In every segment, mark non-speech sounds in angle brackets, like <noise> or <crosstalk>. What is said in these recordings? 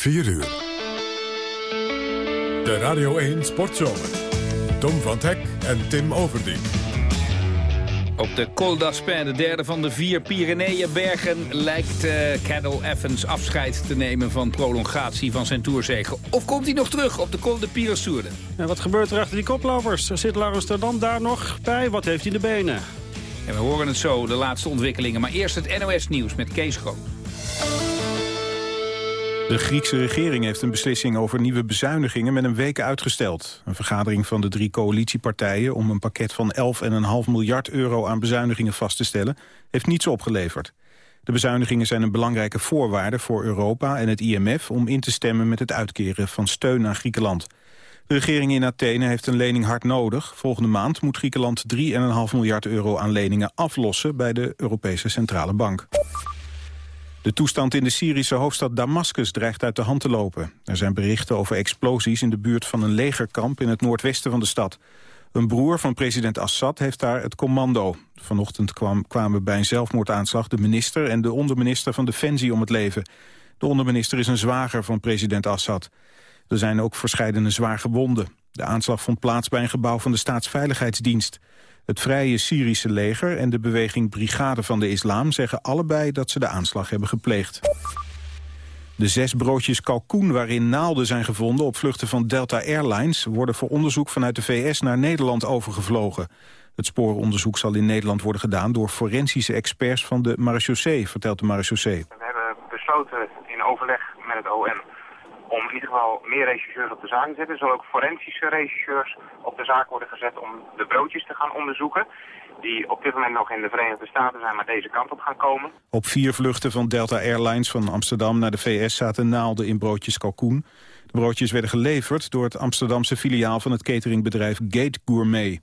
4 uur. De Radio 1 Sportzomer. Tom van Hek en Tim Overdien. Op de Col d'Aspin, de derde van de vier Pyreneeënbergen... lijkt uh, Cadel Evans afscheid te nemen van prolongatie van zijn tourzege. Of komt hij nog terug op de Col de Pires En wat gebeurt er achter die koplopers? Zit Laurens dan daar nog bij? Wat heeft hij in de benen? En we horen het zo, de laatste ontwikkelingen. Maar eerst het NOS-nieuws met Kees Groot. De Griekse regering heeft een beslissing over nieuwe bezuinigingen met een week uitgesteld. Een vergadering van de drie coalitiepartijen om een pakket van 11,5 miljard euro aan bezuinigingen vast te stellen, heeft niets opgeleverd. De bezuinigingen zijn een belangrijke voorwaarde voor Europa en het IMF om in te stemmen met het uitkeren van steun aan Griekenland. De regering in Athene heeft een lening hard nodig. Volgende maand moet Griekenland 3,5 miljard euro aan leningen aflossen bij de Europese Centrale Bank. De toestand in de Syrische hoofdstad Damascus dreigt uit de hand te lopen. Er zijn berichten over explosies in de buurt van een legerkamp in het noordwesten van de stad. Een broer van president Assad heeft daar het commando. Vanochtend kwam, kwamen bij een zelfmoordaanslag de minister en de onderminister van Defensie om het leven. De onderminister is een zwager van president Assad. Er zijn ook verscheidene zwaar gewonden. De aanslag vond plaats bij een gebouw van de Staatsveiligheidsdienst. Het Vrije Syrische leger en de beweging Brigade van de Islam zeggen allebei dat ze de aanslag hebben gepleegd. De zes broodjes kalkoen waarin naalden zijn gevonden op vluchten van Delta Airlines worden voor onderzoek vanuit de VS naar Nederland overgevlogen. Het spooronderzoek zal in Nederland worden gedaan door forensische experts van de marechaussee, vertelt de marechaussee. We hebben besloten in overleg met het OM om in ieder geval meer regisseurs op de zaak te zetten. Zullen ook forensische regisseurs op de zaak worden gezet om de broodjes te gaan onderzoeken. Die op dit moment nog in de Verenigde Staten zijn, maar deze kant op gaan komen. Op vier vluchten van Delta Airlines van Amsterdam naar de VS zaten naalden in broodjes kalkoen. De broodjes werden geleverd door het Amsterdamse filiaal van het cateringbedrijf Gate Gourmet.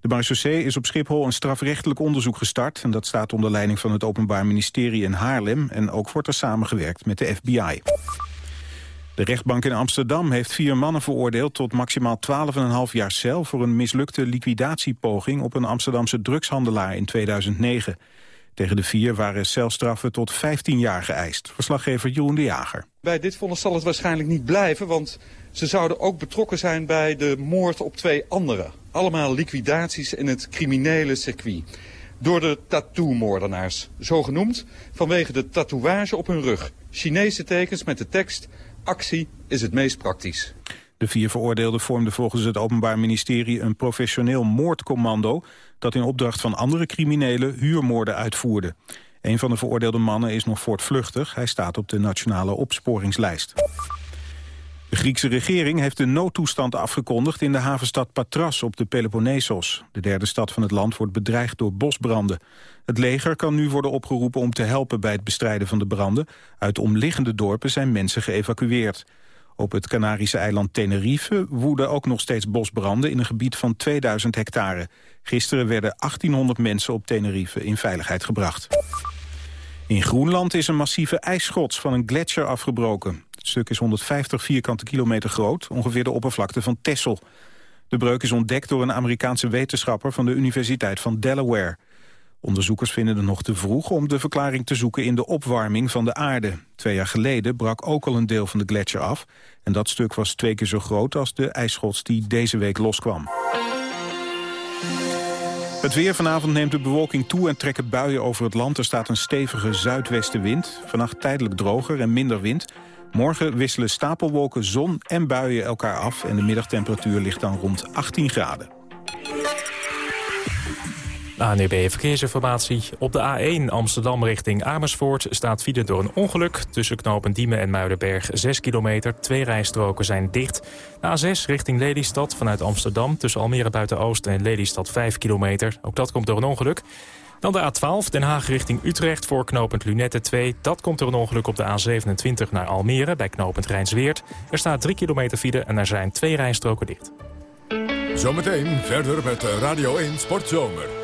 De marechaussee is op Schiphol een strafrechtelijk onderzoek gestart... en dat staat onder leiding van het Openbaar Ministerie in Haarlem... en ook wordt er samengewerkt met de FBI. De rechtbank in Amsterdam heeft vier mannen veroordeeld tot maximaal 12,5 jaar cel voor een mislukte liquidatiepoging op een Amsterdamse drugshandelaar in 2009. Tegen de vier waren celstraffen tot 15 jaar geëist. Verslaggever Jeroen de Jager. Bij dit vonnis zal het waarschijnlijk niet blijven, want ze zouden ook betrokken zijn bij de moord op twee anderen. Allemaal liquidaties in het criminele circuit. Door de tattoo-moordenaars, zo genoemd vanwege de tatoeage op hun rug. Chinese tekens met de tekst actie is het meest praktisch. De vier veroordeelden vormden volgens het Openbaar Ministerie een professioneel moordcommando dat in opdracht van andere criminelen huurmoorden uitvoerde. Een van de veroordeelde mannen is nog voortvluchtig. Hij staat op de nationale opsporingslijst. De Griekse regering heeft de noodtoestand afgekondigd in de havenstad Patras op de Peloponnesos. De derde stad van het land wordt bedreigd door bosbranden. Het leger kan nu worden opgeroepen om te helpen bij het bestrijden van de branden. Uit omliggende dorpen zijn mensen geëvacueerd. Op het Canarische eiland Tenerife woeden ook nog steeds bosbranden in een gebied van 2000 hectare. Gisteren werden 1800 mensen op Tenerife in veiligheid gebracht. In Groenland is een massieve ijsschots van een gletsjer afgebroken. Het stuk is 150 vierkante kilometer groot, ongeveer de oppervlakte van Texel. De breuk is ontdekt door een Amerikaanse wetenschapper van de Universiteit van Delaware. Onderzoekers vinden het nog te vroeg om de verklaring te zoeken in de opwarming van de aarde. Twee jaar geleden brak ook al een deel van de gletsjer af. En dat stuk was twee keer zo groot als de ijsschots die deze week loskwam. Het weer vanavond neemt de bewolking toe en trekken buien over het land. Er staat een stevige zuidwestenwind. Vannacht tijdelijk droger en minder wind. Morgen wisselen stapelwolken, zon en buien elkaar af... en de middagtemperatuur ligt dan rond 18 graden. ANEB Verkeersinformatie. Op de A1 Amsterdam richting Amersfoort staat file door een ongeluk. Tussen knopen Diemen en Muidenberg 6 kilometer. Twee rijstroken zijn dicht. De A6 richting Lelystad vanuit Amsterdam. Tussen Almere Buiten-Oost en Lelystad 5 kilometer. Ook dat komt door een ongeluk. Dan de A12 Den Haag richting Utrecht voor knooppunt Lunette 2. Dat komt door een ongeluk op de A27 naar Almere bij knooppunt Rijnsweert. Er staat 3 kilometer file en er zijn twee rijstroken dicht. Zometeen verder met Radio 1 Sportzomer.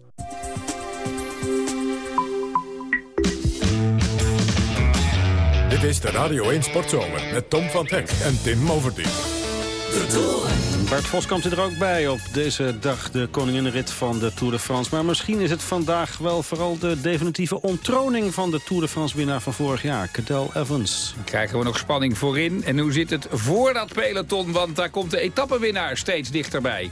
Dit is de Radio 1 Sportzomer met Tom van Hek en Tim Overdien. Bart Voskamp zit er ook bij op deze dag, de koninginrit van de Tour de France. Maar misschien is het vandaag wel vooral de definitieve ontroning van de Tour de France winnaar van vorig jaar, Cadel Evans. Krijgen we nog spanning voorin. En hoe zit het voor dat peloton? Want daar komt de etappenwinnaar steeds dichterbij.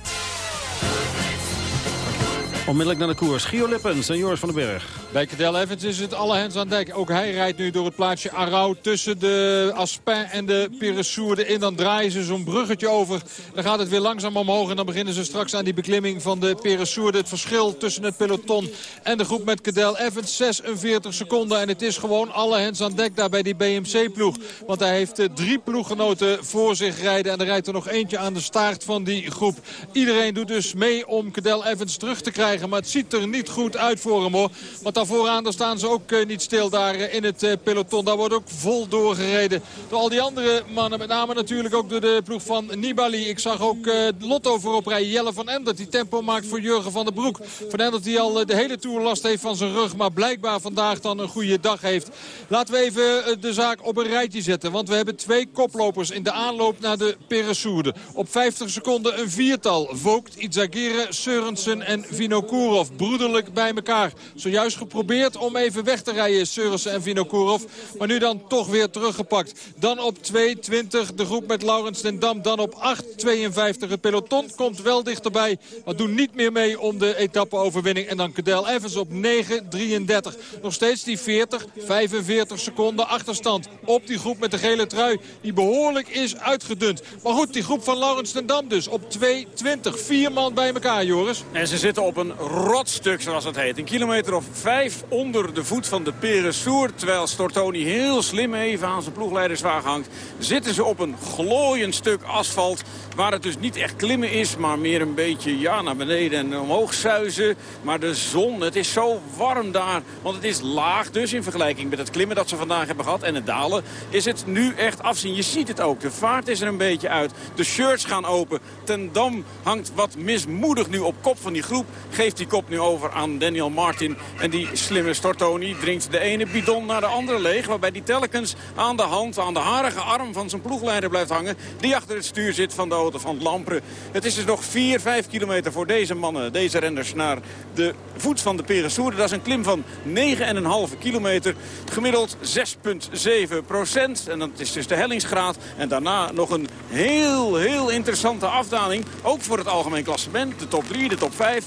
Onmiddellijk naar de koers. Gio Lippens en Joris van den Berg. Bij Cadel Evans is het alle hens aan dek. Ook hij rijdt nu door het plaatsje Arau tussen de Aspin en de Piressourde in. Dan draaien ze zo'n bruggetje over. Dan gaat het weer langzaam omhoog. En dan beginnen ze straks aan die beklimming van de Piressourde. Het verschil tussen het peloton en de groep met Cadel Evans. 46 seconden. En het is gewoon alle hens aan dek daar bij die BMC-ploeg. Want hij heeft eh, drie ploeggenoten voor zich rijden. En er rijdt er nog eentje aan de staart van die groep. Iedereen doet dus mee om Cadel Evans terug te krijgen. Maar het ziet er niet goed uit voor hem hoor. Want daar vooraan daar staan ze ook eh, niet stil daar eh, in het eh, peloton. Daar wordt ook vol doorgereden. Door al die andere mannen. Met name natuurlijk ook door de ploeg van Nibali. Ik zag ook Lotto voorop rijden. Jelle van Endert die tempo maakt voor Jurgen van der Broek. Van Endert die al de hele Tour last heeft van zijn rug. Maar blijkbaar vandaag dan een goede dag heeft. Laten we even de zaak op een rijtje zetten. Want we hebben twee koplopers in de aanloop naar de Peressourde. Op 50 seconden een viertal. Vogt, Itzagire, Seurensen en Vinokourov. Broederlijk bij elkaar. Zojuist geprobeerd om even weg te rijden, Seurensen en Vinokourov. Maar nu dan toch weer teruggepakt. Dan op 2.20 de groep met Laurens ten Dam. Dan op 8.52 het peloton komt wel dichterbij. Maar doen niet meer mee om de etappe-overwinning. En dan Cadel Evans op 9.33. Nog steeds die 40, 45 seconden achterstand op die groep met de gele trui. Die behoorlijk is uitgedund. Maar goed, die groep van Laurens ten Dam dus op 2.20. Vier man bij elkaar, Joris. En ze zitten op een rotstuk, zoals het heet. Een kilometer of vijf onder de voet van de Peresour. Terwijl Stortoni heel slim even aan zijn ploegleiderswagen hangt. Zitten ze op een glooiend stuk asfalt. Waar het dus niet echt klimmen is, maar meer een beetje ja, naar beneden en omhoog zuizen. Maar de zon, het is zo warm daar. Want het is laag dus in vergelijking met het klimmen dat ze vandaag hebben gehad. En het dalen is het nu echt afzien. Je ziet het ook. De vaart is er een beetje uit. De shirts gaan open. Ten Dam hangt wat mismoedig nu op kop van die groep. Geeft die kop nu over aan Daniel Martin. En die slimme Stortoni drinkt de ene bidon naar de andere leeg. Waarbij die telkens aan de hand, aan de harige arm van zijn ploegleider blijft hangen. Die achter het stuur zit van de auto van Lampre. Het is dus nog 4, 5 kilometer voor deze mannen, deze renners, naar de voet van de Peresourde. Dat is een klim van 9,5 kilometer. Gemiddeld 6,7 procent. En dat is dus de hellingsgraad. En daarna nog een heel, heel interessante afdaling. Ook voor het algemeen klassement. De top 3, de top 5.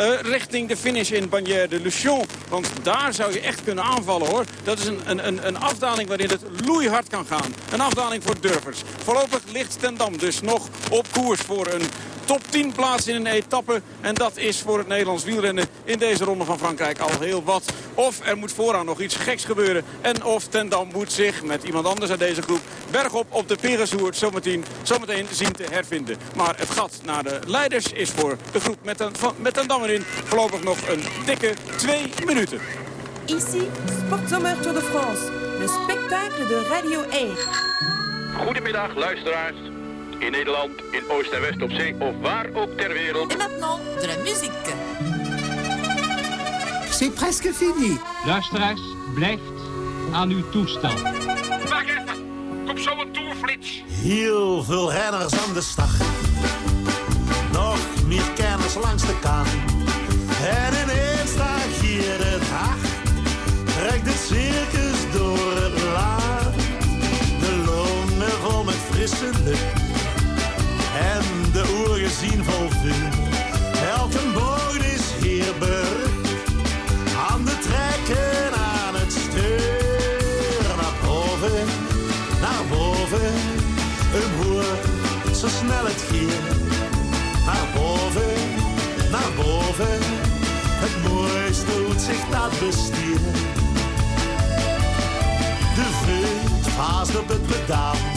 Uh, richting de finish in Bagnères de Luchon. Want daar zou je echt kunnen aanvallen hoor. Dat is een, een, een afdaling waarin het loeihard kan gaan. Een afdaling voor durvers. Voorlopig ligt Ten Dam dus nog op koers voor een top 10 plaats in een etappe. En dat is voor het Nederlands wielrennen in deze ronde van Frankrijk al heel wat. Of er moet vooraan nog iets geks gebeuren. En of Ten Dam moet zich met iemand anders uit deze groep bergop op de Peresoert zometeen, zometeen zien te hervinden. Maar het gat naar de leiders is voor de groep met Ten, met Dam erin voorlopig nog een dikke twee minuten. Ici, Sportzomer Tour de France, le spectacle de Radio 1. Goedemiddag luisteraars in Nederland, in Oost en West op zee of waar ook ter wereld. En maintenant, de la musique. C'est presque fini. Luisteraars, blijft aan uw toestel. Wacht even, kom zo een toerflits. Heel veel renners aan de start. Nog meer kenners langs de kant. En ineens staat hier het hart. Trekt het circus door het laag. De lonen vol met frisse lucht en de oer zien vol vuur. Elke boot is hier berucht, handen trekken aan het stuur. Naar boven, naar boven, een boer, zo snel het hier. Naar boven boven het mooiste uitzicht dat bestiert. De vreugd vaast op het pedaal.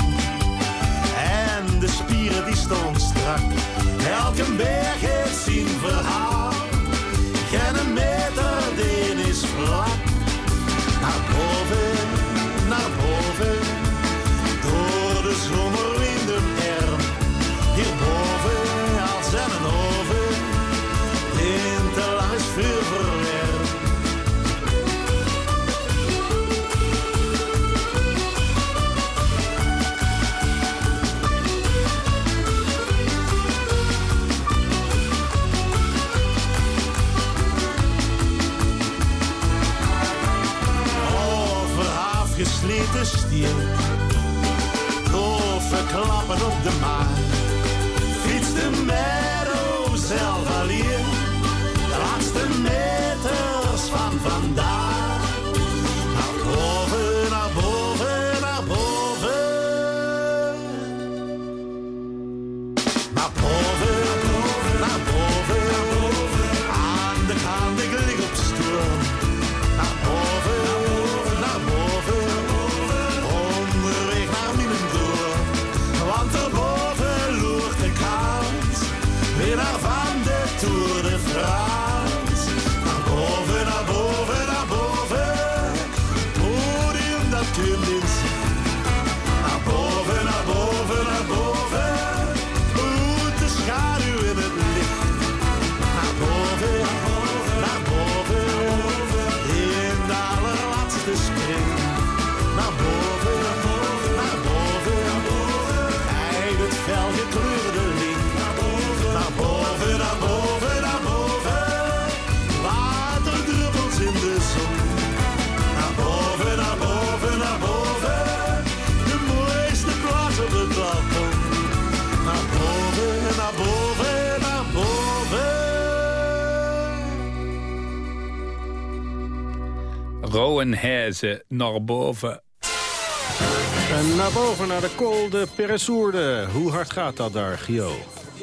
Spieren die stonden strak. Elke berg heeft zijn verhaal. Geen meter, die is vlak. Naar boven, klappen op Rowenheze naar boven. En naar boven, naar de Col de. Hoe hard gaat dat daar, Gio?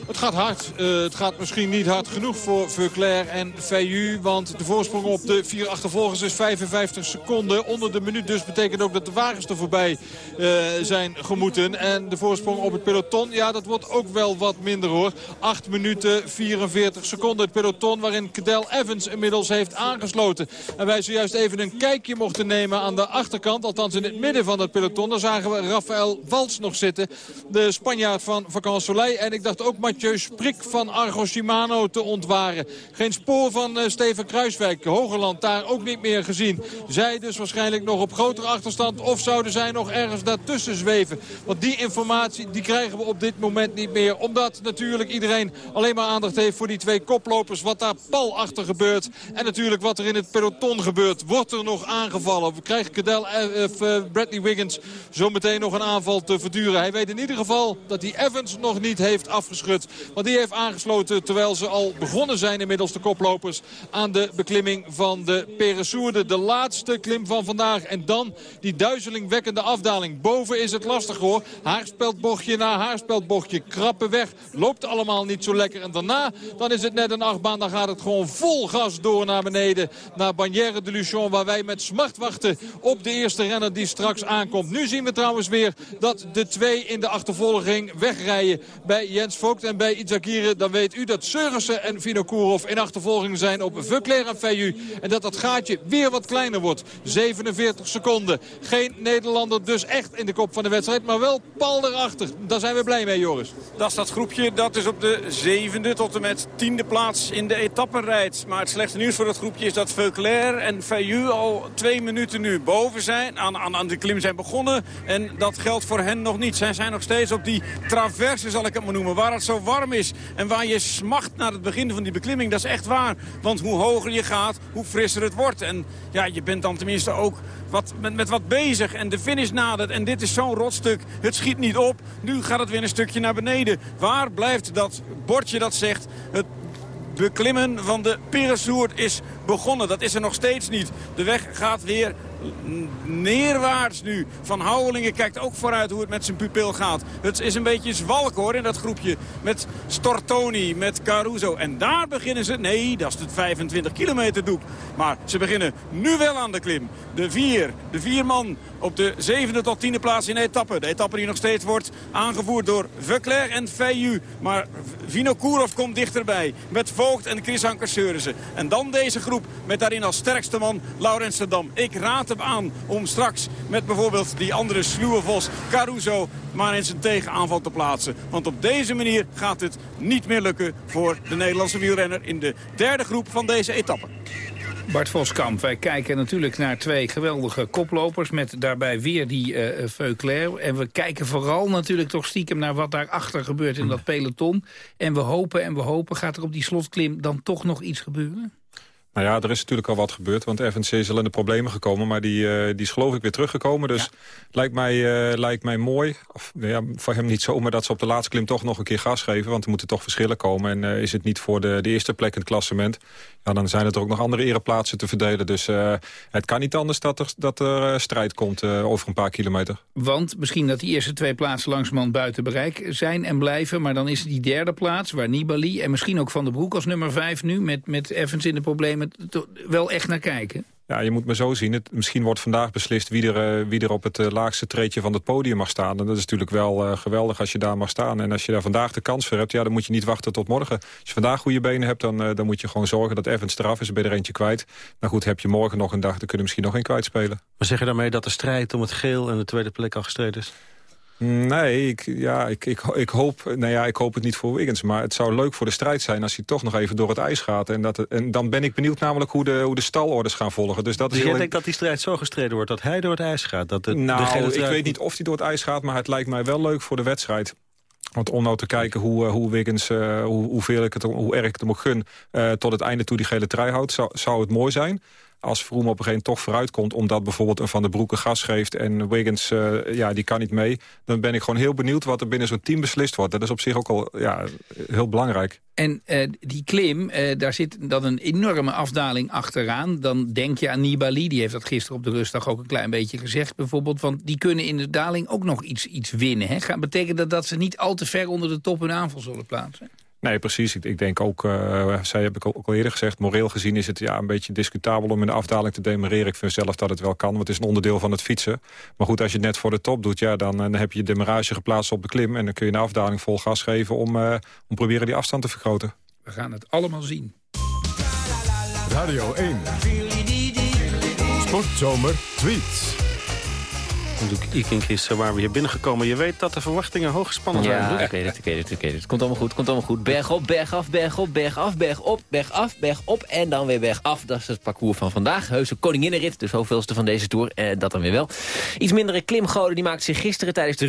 Het gaat hard. Eh, het gaat misschien niet hard genoeg voor Veuclair en FeyU. Want de voorsprong op de vier achtervolgers is 55 seconden. Onder de minuut dus betekent ook dat de wagens er voorbij eh, zijn gemoeten. En de voorsprong op het peloton, ja dat wordt ook wel wat minder hoor. 8 minuten 44 seconden. Het peloton waarin Cadel Evans inmiddels heeft aangesloten. En wij zojuist even een kijkje mochten nemen aan de achterkant. Althans in het midden van het peloton. Daar zagen we Rafael Wals nog zitten. De Spanjaard van Vacan Soleil. En ik dacht ook Mathieu Sprik van Argo Shimano te ontwaren. Geen spoor van eh, Steven Kruiswijk. Hogeland daar ook niet meer gezien. Zij dus waarschijnlijk nog op grotere achterstand. Of zouden zij nog ergens daartussen zweven. Want die informatie die krijgen we op dit moment niet meer. Omdat natuurlijk iedereen alleen maar aandacht heeft voor die twee koplopers. Wat daar pal achter gebeurt. En natuurlijk wat er in het peloton gebeurt. Wordt er nog aangevallen? We krijgen Cadel, eh, Bradley Wiggins zo meteen nog een aanval te verduren. Hij weet in ieder geval dat hij Evans nog niet heeft afgeschud. Want die heeft aangesloten terwijl ze al begonnen zijn inmiddels de koplopers aan de beklimming van de Peresourde. De laatste klim van vandaag. En dan die duizelingwekkende afdaling. Boven is het lastig hoor. Haarspeldbochtje na haarspeldbochtje. Krappe weg. Loopt allemaal niet zo lekker. En daarna dan is het net een achtbaan. Dan gaat het gewoon vol gas door naar beneden. Naar Bagnères de Luchon. Waar wij met smart wachten op de eerste renner die straks aankomt. Nu zien we trouwens weer dat de twee in de achtervolging wegrijden bij Jens Vogt en bij Itzagire. Dan weet u dat Seurissen en Vinokourov in achtervolging zijn op Veuclair en FeyU. En dat dat gaatje weer wat kleiner wordt. 47 seconden. Geen Nederlander dus echt in de kop van de wedstrijd. Maar wel pal erachter. Daar zijn we blij mee, Joris. Dat is dat groepje dat is op de zevende tot en met tiende plaats in de etappe rijdt. Maar het slechte nieuws voor dat groepje is dat Veuclair en FeyU al twee minuten nu boven zijn. Aan, aan, aan de klim zijn begonnen. En dat geldt voor hen nog niet. Zij zijn nog steeds op die traverse, zal ik het maar noemen. Waar het zo warm is en waar je smacht naar het begin van die beklimming. Dat is echt waar. Want hoe hoger je gaat, hoe frisser het wordt. En ja, je bent dan tenminste ook wat, met, wat bezig. En de finish nadert. En dit is zo'n rotstuk. Het schiet niet op. Nu gaat het weer een stukje naar beneden. Waar blijft dat bordje dat zegt... Het beklimmen van de Peresoert is begonnen. Dat is er nog steeds niet. De weg gaat weer neerwaarts nu. Van Houwelingen kijkt ook vooruit hoe het met zijn pupil gaat. Het is een beetje zwalk hoor in dat groepje. Met Stortoni, met Caruso. En daar beginnen ze... Nee, dat is het 25 kilometer doek. Maar ze beginnen nu wel aan de klim. De vier, de vier man op de zevende tot tiende plaats in de etappe. De etappe die nog steeds wordt aangevoerd door Veuclair en Feiju. Maar Vinokourov komt dichterbij. Met Voogd en Chris Anker Seurissen. En dan deze groep met daarin als sterkste man Laurens Dam. Ik raad aan om straks met bijvoorbeeld die andere sluwe vos Caruso maar in zijn tegenaanval te plaatsen. Want op deze manier gaat het niet meer lukken voor de Nederlandse wielrenner in de derde groep van deze etappe. Bart Voskamp, wij kijken natuurlijk naar twee geweldige koplopers... met daarbij weer die uh, Veuclair. En we kijken vooral natuurlijk toch stiekem naar wat daarachter gebeurt in dat peloton. En we hopen en we hopen, gaat er op die slotklim dan toch nog iets gebeuren? Nou ja, er is natuurlijk al wat gebeurd, want Evans is al in de problemen gekomen. Maar die, uh, die is geloof ik weer teruggekomen. Dus lijkt, mij, uh, lijkt mij mooi, of, nou ja, voor hem niet zo... maar dat ze op de laatste klim toch nog een keer gas geven. Want er moeten toch verschillen komen. En uh, is het niet voor de, de eerste plek in het klassement... Ja, dan zijn er ook nog andere ereplaatsen te verdelen. Dus het kan niet anders dat er, dat er strijd komt over een paar kilometer. Want misschien dat die eerste twee plaatsen langzamerhand buiten bereik zijn en blijven. Maar dan is die derde plaats, waar Nibali en misschien ook Van der Broek als nummer vijf nu... met, met Evans in de problemen wel echt naar kijken? Ja, je moet me zo zien. Het, misschien wordt vandaag beslist wie er, uh, wie er op het uh, laagste treedje van het podium mag staan. En dat is natuurlijk wel uh, geweldig als je daar mag staan. En als je daar vandaag de kans voor hebt, ja, dan moet je niet wachten tot morgen. Als je vandaag goede benen hebt, dan, dan moet je gewoon zorgen dat Evans eraf is. Ben je er eentje kwijt. Nou goed, heb je morgen nog een dag, dan kun je misschien nog een kwijtspelen. Maar zeg je daarmee dat de strijd om het geel en de tweede plek al gestreden is? Nee, ik, ja, ik, ik, ik, hoop, nou ja, ik hoop het niet voor Wiggins. Maar het zou leuk voor de strijd zijn als hij toch nog even door het ijs gaat. En, dat, en dan ben ik benieuwd namelijk hoe de, hoe de stalorders gaan volgen. Dus, dat dus is jij denkt dat die strijd zo gestreden wordt dat hij door het ijs gaat? Dat de, nou, ik weet niet of hij door het ijs gaat, maar het lijkt mij wel leuk voor de wedstrijd. Want om nou te kijken hoe, hoe Wiggins, uh, hoe, hoeveel ik het, hoe erg ik het hem gun... Uh, tot het einde toe die gele trui houdt, zou, zou het mooi zijn als Vroom op een gegeven moment toch vooruit komt... omdat bijvoorbeeld een Van der Broeke gas geeft en Wiggins uh, ja, die kan niet mee... dan ben ik gewoon heel benieuwd wat er binnen zo'n team beslist wordt. Dat is op zich ook al ja, heel belangrijk. En uh, die klim, uh, daar zit dan een enorme afdaling achteraan. Dan denk je aan Nibali, die heeft dat gisteren op de rustdag ook een klein beetje gezegd bijvoorbeeld. Want die kunnen in de daling ook nog iets, iets winnen. Hè? Betekent dat dat ze niet al te ver onder de top hun aanval zullen plaatsen? Nee, precies. Ik, ik denk ook, uh, zij heb ik ook al eerder gezegd... moreel gezien is het ja, een beetje discutabel om in de afdaling te demereren. Ik vind zelf dat het wel kan, want het is een onderdeel van het fietsen. Maar goed, als je het net voor de top doet... Ja, dan, dan heb je demarage geplaatst op de klim... en dan kun je in de afdaling vol gas geven om, uh, om proberen die afstand te vergroten. We gaan het allemaal zien. Radio 1. Sportzomer tweets. Luc Iking is waar we hier binnengekomen. Je weet dat de verwachtingen hoog gespannen zijn. Ja, ik weet het, ik weet het, ik weet het. Komt allemaal goed, komt allemaal goed. Berg op, berg af, berg op, berg af, berg op, berg af, berg op en dan weer berg af. Dat is het parcours van vandaag. Heuse koninginnenrit, dus hoeveelste van deze Tour. Eh, dat dan weer wel. Iets mindere klimgoden die maakten zich gisteren tijdens de,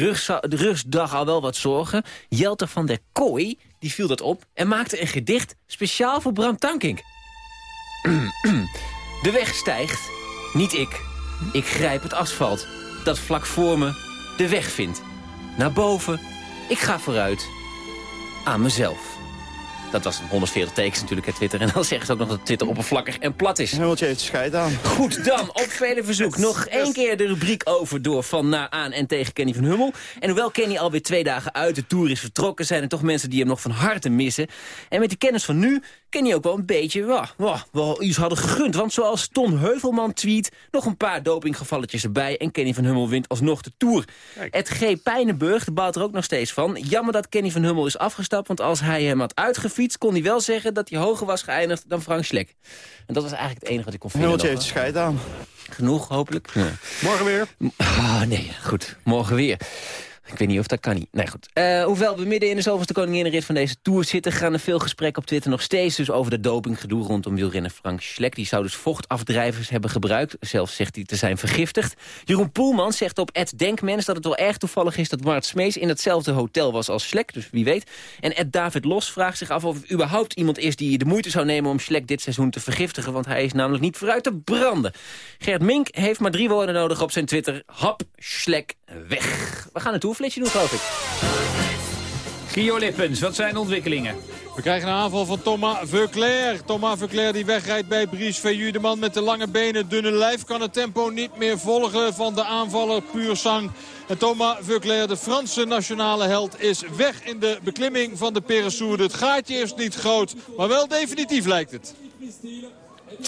de rustdag al wel wat zorgen. Jelter van der Kooi, die viel dat op en maakte een gedicht speciaal voor Bram Tankink. <clears throat> de weg stijgt, niet ik. Ik grijp het asfalt dat vlak voor me de weg vindt. Naar boven, ik ga vooruit. Aan mezelf. Dat was 140 tekens natuurlijk, het Twitter. En dan <laughs> zeggen ze ook nog dat Twitter oppervlakkig en plat is. Hemmeltje heeft scheid aan. Goed, dan op vele verzoek <laughs> nog één keer de rubriek over door van naar aan en tegen Kenny van Hummel. En hoewel Kenny alweer twee dagen uit de Tour is vertrokken... zijn er toch mensen die hem nog van harte missen. En met de kennis van nu Kenny ook wel een beetje wah, wah, wel iets hadden gegund. Want zoals Ton Heuvelman tweet, nog een paar dopinggevalletjes erbij... en Kenny van Hummel wint alsnog de Tour. Het G. Pijnenburg baalt er ook nog steeds van. Jammer dat Kenny van Hummel is afgestapt, want als hij hem had uitgefietst... kon hij wel zeggen dat hij hoger was geëindigd dan Frank Schleck. En dat was eigenlijk het enige wat ik kon vinden. Hemmeltje heeft scheid aan. Genoeg, hopelijk. Ja. Morgen weer? Ah, nee, goed. Morgen weer. Ik weet niet of dat kan niet. Nee, goed. Uh, hoewel we midden in de zoveelste koninginrit van deze Tour zitten... gaan er veel gesprekken op Twitter nog steeds dus over de dopinggedoe rondom wielrenner Frank Schleck. Die zou dus vochtafdrijvers hebben gebruikt. Zelfs zegt hij te zijn vergiftigd. Jeroen Poelman zegt op Ed Denkmens dat het wel erg toevallig is... dat Mart Smees in hetzelfde hotel was als Schleck, dus wie weet. En Ed David Los vraagt zich af of er überhaupt iemand is... die de moeite zou nemen om Schleck dit seizoen te vergiftigen... want hij is namelijk niet vooruit te branden. Gert Mink heeft maar drie woorden nodig op zijn Twitter. Hap, Schleck, weg. We gaan een toerflitsje doen, geloof ik. Gio Lippens, wat zijn de ontwikkelingen? We krijgen een aanval van Thomas Veuclair. Thomas Veuclair die wegrijdt bij Brice Veillu. De man met de lange benen, dunne lijf kan het tempo niet meer volgen van de aanvaller Puur Sang. En Thomas Veuclair, de Franse nationale held, is weg in de beklimming van de Peressourde. Het gaatje is niet groot, maar wel definitief lijkt het.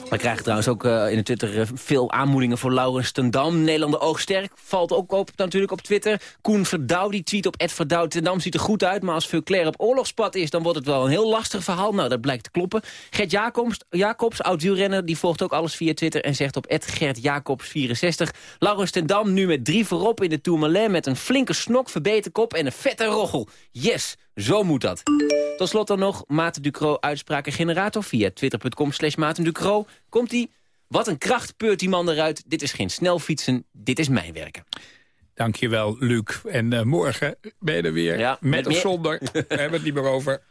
We krijgen trouwens ook uh, in de Twitter uh, veel aanmoedingen voor Laurens Tendam. Nederlander oogsterk valt ook op natuurlijk op Twitter. Koen Verdouw die tweet op Ed Verdouw. Ziet er goed uit, maar als Veuclair op oorlogspad is... dan wordt het wel een heel lastig verhaal. Nou, dat blijkt te kloppen. Gert Jacobs, Jacobs oud-wielrenner, die volgt ook alles via Twitter... en zegt op Ed Gert Jacobs 64. Laurens Tendam nu met drie voorop in de Tourmalet... met een flinke snok, verbeterkop en een vette roggel. Yes, zo moet dat. Tot slot dan nog Maarten Ducro uitspraken generator via twitter.com slash Maarten Ducro. Komt-ie? Wat een kracht peurt die man eruit. Dit is geen snelfietsen, dit is mijn werken. Dankjewel, Luc. En uh, morgen ben je er weer. Ja, met, met of zonder. <laughs> We hebben het niet meer over.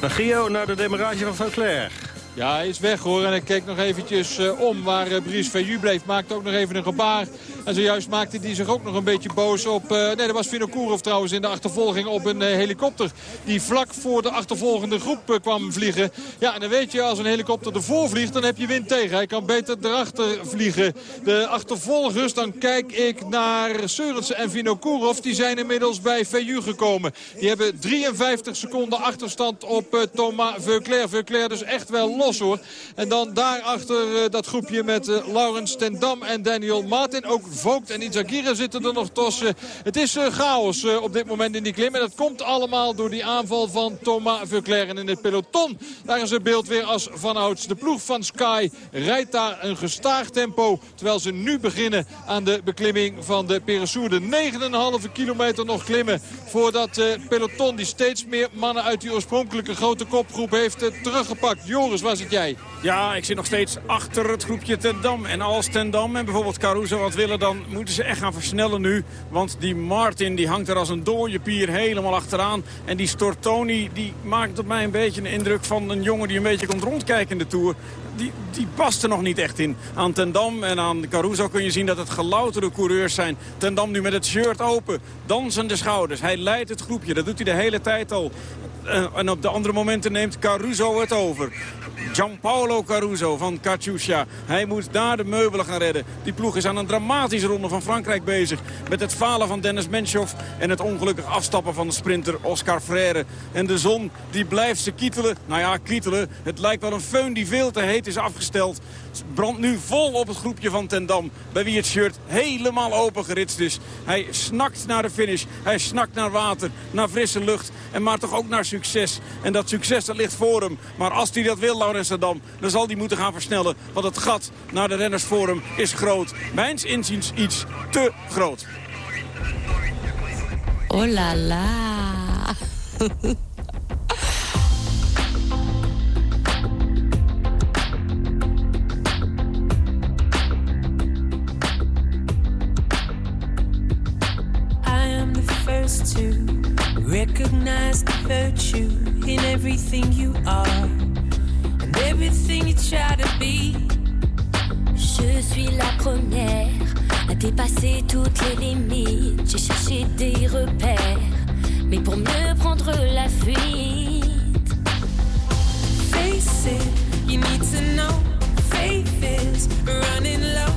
Dan Gio naar de demarage van Vauclair. Ja, hij is weg hoor. En ik keek nog eventjes uh, om waar uh, Brice bleef. Maakte ook nog even een gebaar. En zojuist maakte hij zich ook nog een beetje boos op... Uh, nee, dat was Vinokourov trouwens in de achtervolging op een helikopter. Die vlak voor de achtervolgende groep kwam vliegen. Ja, en dan weet je, als een helikopter ervoor vliegt, dan heb je wind tegen. Hij kan beter erachter vliegen. De achtervolgers, dan kijk ik naar Seurensen en Vinokourov. Die zijn inmiddels bij Veillu gekomen. Die hebben 53 seconden achterstand op Thomas Veuclair. Veuclair dus echt wel los hoor. En dan daarachter uh, dat groepje met uh, Laurens ten Dam en Daniel Martin. Ook Vogt en Izagirre zitten er nog tussen. Het is uh, chaos op dit moment in die klim. En dat komt allemaal door die aanval van Thomas Veuclair. En in het peloton, daar is het beeld weer als vanouds. De ploeg van Sky rijdt daar een gestaag tempo. Terwijl ze nu beginnen aan de beklimming van de Peressourde. 9,5 kilometer nog klimmen voordat peloton die steeds meer mannen uit die oorspronkelijke grote kopgroep heeft teruggepakt. Joris, waar zit jij? Ja, ik zit nog steeds achter het groepje Ten Dam. En als Ten Dam en bijvoorbeeld Caruso wat willen, dan moeten ze echt gaan versnellen nu. Want die Martin die hangt er als een dode pier helemaal achteraan. En die Stortoni die maakt op mij een beetje een indruk van een jongen die een beetje komt rondkijken in de Tour. Die, die past er nog niet echt in. Aan Ten Dam en aan Caruso kun je zien dat het gelouterde coureurs zijn. Ten Dam nu met het shirt open, dansende schouders. Hij leidt het groepje, dat doet hij de hele tijd al. En op de andere momenten neemt Caruso het over. Gianpaolo Caruso van Katusha. Hij moet daar de meubelen gaan redden. Die ploeg is aan een dramatische ronde van Frankrijk bezig. Met het falen van Dennis Menchoff en het ongelukkig afstappen van de sprinter Oscar Freire. En de zon die blijft ze kietelen. Nou ja, kietelen. Het lijkt wel een föhn die veel te heet is afgesteld. Brandt nu vol op het groepje van Tendam. Bij wie het shirt helemaal opengeritst is. Hij snakt naar de finish. Hij snakt naar water, naar frisse lucht. En maar toch ook naar succes. En dat succes dat ligt voor hem. Maar als hij dat wil, Laurens Tendam, dan zal hij moeten gaan versnellen. Want het gat naar de renners voor hem is groot. Mijns inziens iets te groot. Oh la la. to recognize the virtue in everything you are everything you try to be. Je suis la première à dépasser toutes les limites. J'ai cherché des repères, mais pour mieux prendre la fuite. Face it, you need to know. Faith is running low.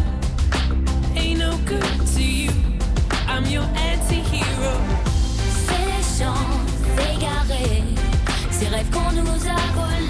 Ain't no good to you. I'm your anti-hero. Ces chants égarés, ces rêves qu'on nous a volés.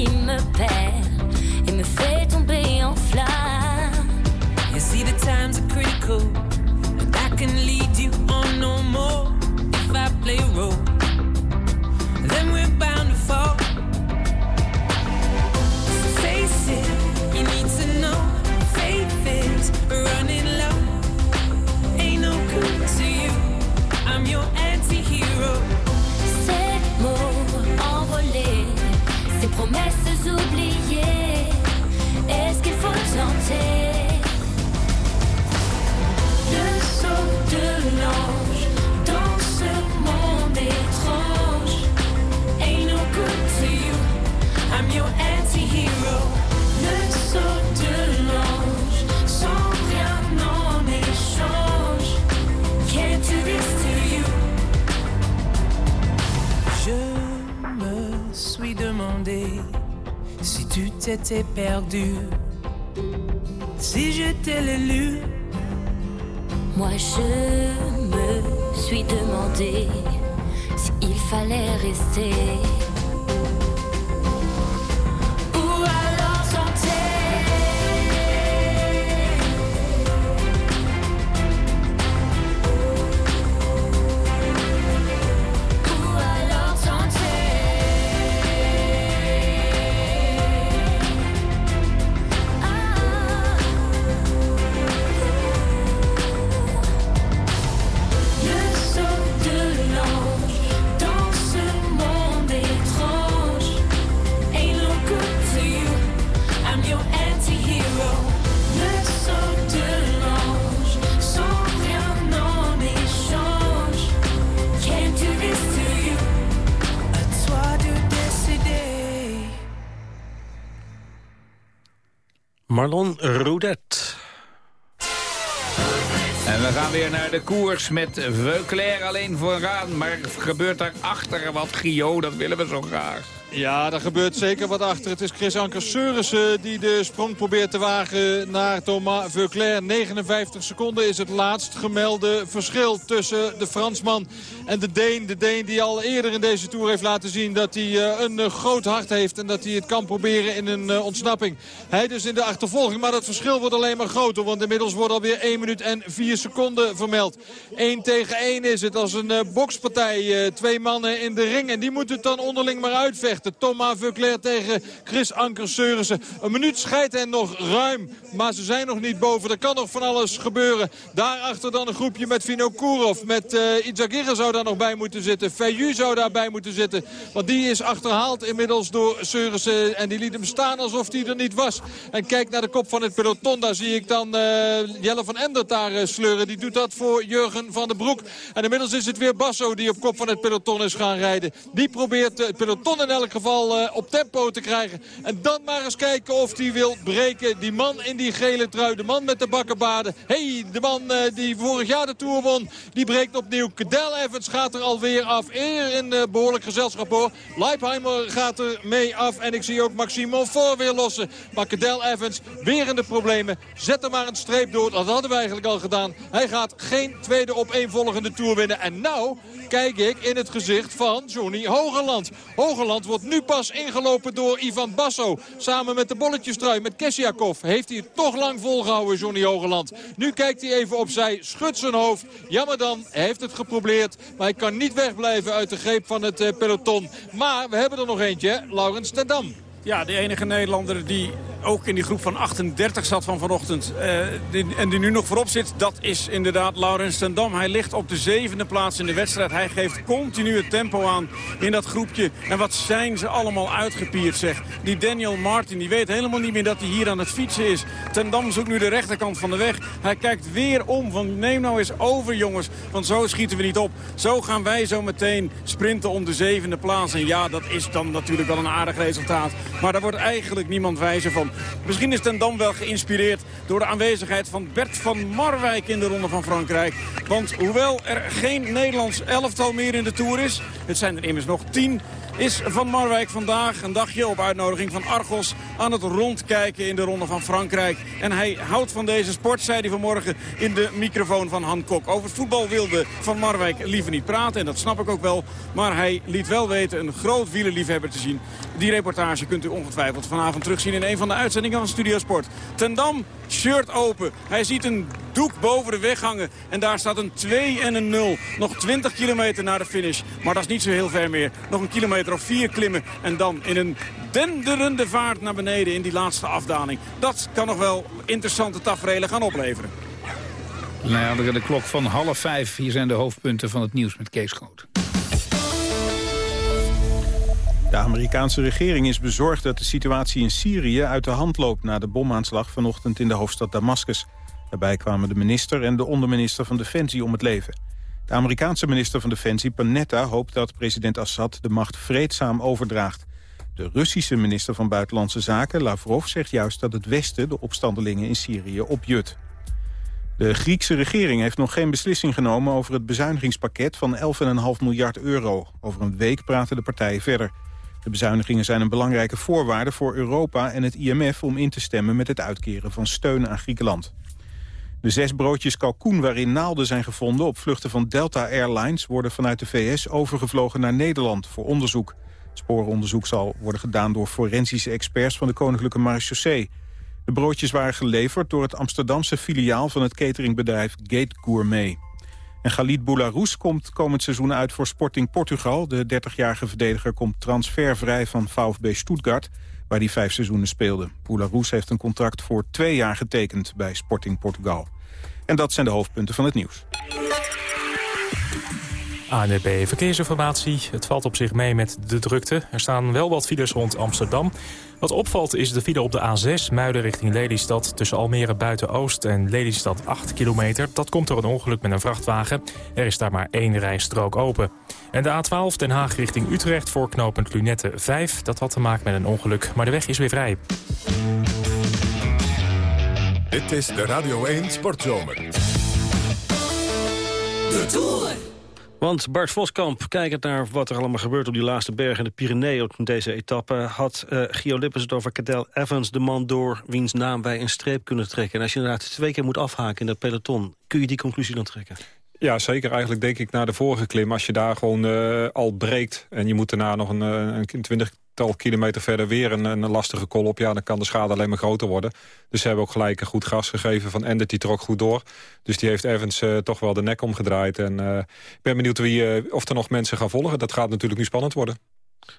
Qui me perd et me fait t'étais perdu, si j'étais l'élu. Moi je me suis demandé s'il fallait rester. Marlon Roudet. En we gaan weer naar de koers met Veuclair alleen vooraan. Maar gebeurt daar achter wat, Gio? Dat willen we zo graag. Ja, daar gebeurt zeker wat achter. Het is Chris Anker Seurissen die de sprong probeert te wagen naar Thomas Veuclair. 59 seconden is het laatst gemelde verschil tussen de Fransman en de Deen. De Deen die al eerder in deze Tour heeft laten zien dat hij eh, een eh, groot hart heeft. En dat hij het kan proberen in een eh, ontsnapping. Hij dus in de achtervolging. Maar dat verschil wordt alleen maar groter. Want inmiddels wordt alweer 1 minuut en 4 seconden vermeld. 1 tegen 1 is het als een bokspartij. Twee mannen in de ring. En die moeten het dan onderling maar uitvechten. Thomas Veuclair tegen Chris Anker. Een minuut scheidt hen nog ruim. Maar ze zijn nog niet boven. Er kan nog van alles gebeuren. Daarachter dan een groepje met Vino Kourov. Met uh, Izagirre zou daar nog bij moeten zitten. Feyu zou daarbij moeten zitten. Want die is achterhaald inmiddels door Seurissen. En die liet hem staan alsof hij er niet was. En kijk naar de kop van het peloton. Daar zie ik dan uh, Jelle van Endert daar uh, sleuren. Die doet dat voor Jurgen van den Broek. En inmiddels is het weer Basso die op kop van het peloton is gaan rijden. Die probeert het peloton in elk geval uh, op tempo te krijgen. En dan maar eens kijken of hij wil breken. Die man in die gele trui, de man met de bakkenbaarden. hey, de man uh, die vorig jaar de Tour won, die breekt opnieuw. Cadel Evans gaat er alweer af. Eer in uh, behoorlijk gezelschap hoor. Leipheimer gaat er mee af. En ik zie ook Maxime Monfort weer lossen. Maar Cadel Evans weer in de problemen. Zet er maar een streep door. Dat hadden we eigenlijk al gedaan. Hij gaat geen tweede op één volgende Tour winnen. En nou kijk ik in het gezicht van Johnny Hogerland. Hogerland wordt nu pas ingelopen door Ivan Basso. Samen met de bolletjestrui, met Kessiakov. Heeft hij het toch lang volgehouden, Johnny Hogerland. Nu kijkt hij even opzij, schudt zijn hoofd. Jammer dan, hij heeft het geprobeerd. Maar hij kan niet wegblijven uit de greep van het uh, peloton. Maar we hebben er nog eentje, Laurens ten Dam. Ja, de enige Nederlander die ook in die groep van 38 zat van vanochtend. Die, en die nu nog voorop zit, dat is inderdaad Laurens ten Dam. Hij ligt op de zevende plaats in de wedstrijd. Hij geeft continu het tempo aan in dat groepje. En wat zijn ze allemaal uitgepierd, zeg. Die Daniel Martin, die weet helemaal niet meer dat hij hier aan het fietsen is. Ten Dam zoekt nu de rechterkant van de weg. Hij kijkt weer om van neem nou eens over, jongens. Want zo schieten we niet op. Zo gaan wij zo meteen sprinten om de zevende plaats. En ja, dat is dan natuurlijk wel een aardig resultaat. Maar daar wordt eigenlijk niemand wijzer van. Misschien is Ten Dam wel geïnspireerd door de aanwezigheid van Bert van Marwijk in de Ronde van Frankrijk. Want hoewel er geen Nederlands elftal meer in de Tour is, het zijn er immers nog tien is Van Marwijk vandaag een dagje op uitnodiging van Argos aan het rondkijken in de Ronde van Frankrijk. En hij houdt van deze sport, zei hij vanmorgen in de microfoon van Han Kok. Over voetbal wilde Van Marwijk liever niet praten en dat snap ik ook wel. Maar hij liet wel weten een groot wielerliefhebber te zien. Die reportage kunt u ongetwijfeld vanavond terugzien in een van de uitzendingen van Studio Sport. Ten Dam, shirt open. Hij ziet een doek boven de weg hangen. En daar staat een 2 en een 0. Nog 20 kilometer naar de finish. Maar dat is niet zo heel ver meer. Nog een kilometer of vier klimmen. En dan in een denderende vaart naar beneden in die laatste afdaling. Dat kan nog wel interessante tafereelen gaan opleveren. Nou ja, de klok van half vijf. Hier zijn de hoofdpunten van het nieuws met Kees Groot. De Amerikaanse regering is bezorgd dat de situatie in Syrië uit de hand loopt... na de bomaanslag vanochtend in de hoofdstad Damascus. Daarbij kwamen de minister en de onderminister van Defensie om het leven. De Amerikaanse minister van Defensie, Panetta, hoopt dat president Assad de macht vreedzaam overdraagt. De Russische minister van Buitenlandse Zaken, Lavrov, zegt juist dat het Westen de opstandelingen in Syrië opjut. De Griekse regering heeft nog geen beslissing genomen over het bezuinigingspakket van 11,5 miljard euro. Over een week praten de partijen verder. De bezuinigingen zijn een belangrijke voorwaarde voor Europa en het IMF... om in te stemmen met het uitkeren van steun aan Griekenland. De zes broodjes kalkoen waarin naalden zijn gevonden op vluchten van Delta Airlines... worden vanuit de VS overgevlogen naar Nederland voor onderzoek. Sporenonderzoek zal worden gedaan door forensische experts van de Koninklijke Marechaussee. De broodjes waren geleverd door het Amsterdamse filiaal van het cateringbedrijf Gate Gourmet. En Galit Boularus komt komend seizoen uit voor Sporting Portugal. De 30-jarige verdediger komt transfervrij van VfB Stuttgart, waar hij vijf seizoenen speelde. Boularus heeft een contract voor twee jaar getekend bij Sporting Portugal. En dat zijn de hoofdpunten van het nieuws. ANB Verkeersinformatie. Het valt op zich mee met de drukte. Er staan wel wat files rond Amsterdam. Wat opvalt is de file op de A6 Muiden richting Lelystad... tussen Almere Buiten-Oost en Lelystad 8 kilometer. Dat komt door een ongeluk met een vrachtwagen. Er is daar maar één rijstrook open. En de A12 Den Haag richting Utrecht voor knooppunt Lunette 5. Dat had te maken met een ongeluk, maar de weg is weer vrij. Dit is de Radio 1 Sportzomer. De Tour. Want Bart Voskamp, kijkend naar wat er allemaal gebeurt op die laatste berg in de Pyreneeën op deze etappe, had uh, Gio Lippens het over Cadel Evans, de man door wiens naam wij een streep kunnen trekken. En als je inderdaad twee keer moet afhaken in dat peloton, kun je die conclusie dan trekken? Ja, zeker. Eigenlijk denk ik naar de vorige klim. Als je daar gewoon uh, al breekt en je moet daarna nog een, een 20 tal kilometer verder weer een, een lastige kol op... ja, dan kan de schade alleen maar groter worden. Dus ze hebben ook gelijk een goed gas gegeven. Van Endert die trok goed door. Dus die heeft Evans uh, toch wel de nek omgedraaid. En uh, ik ben benieuwd wie, uh, of er nog mensen gaan volgen. Dat gaat natuurlijk nu spannend worden.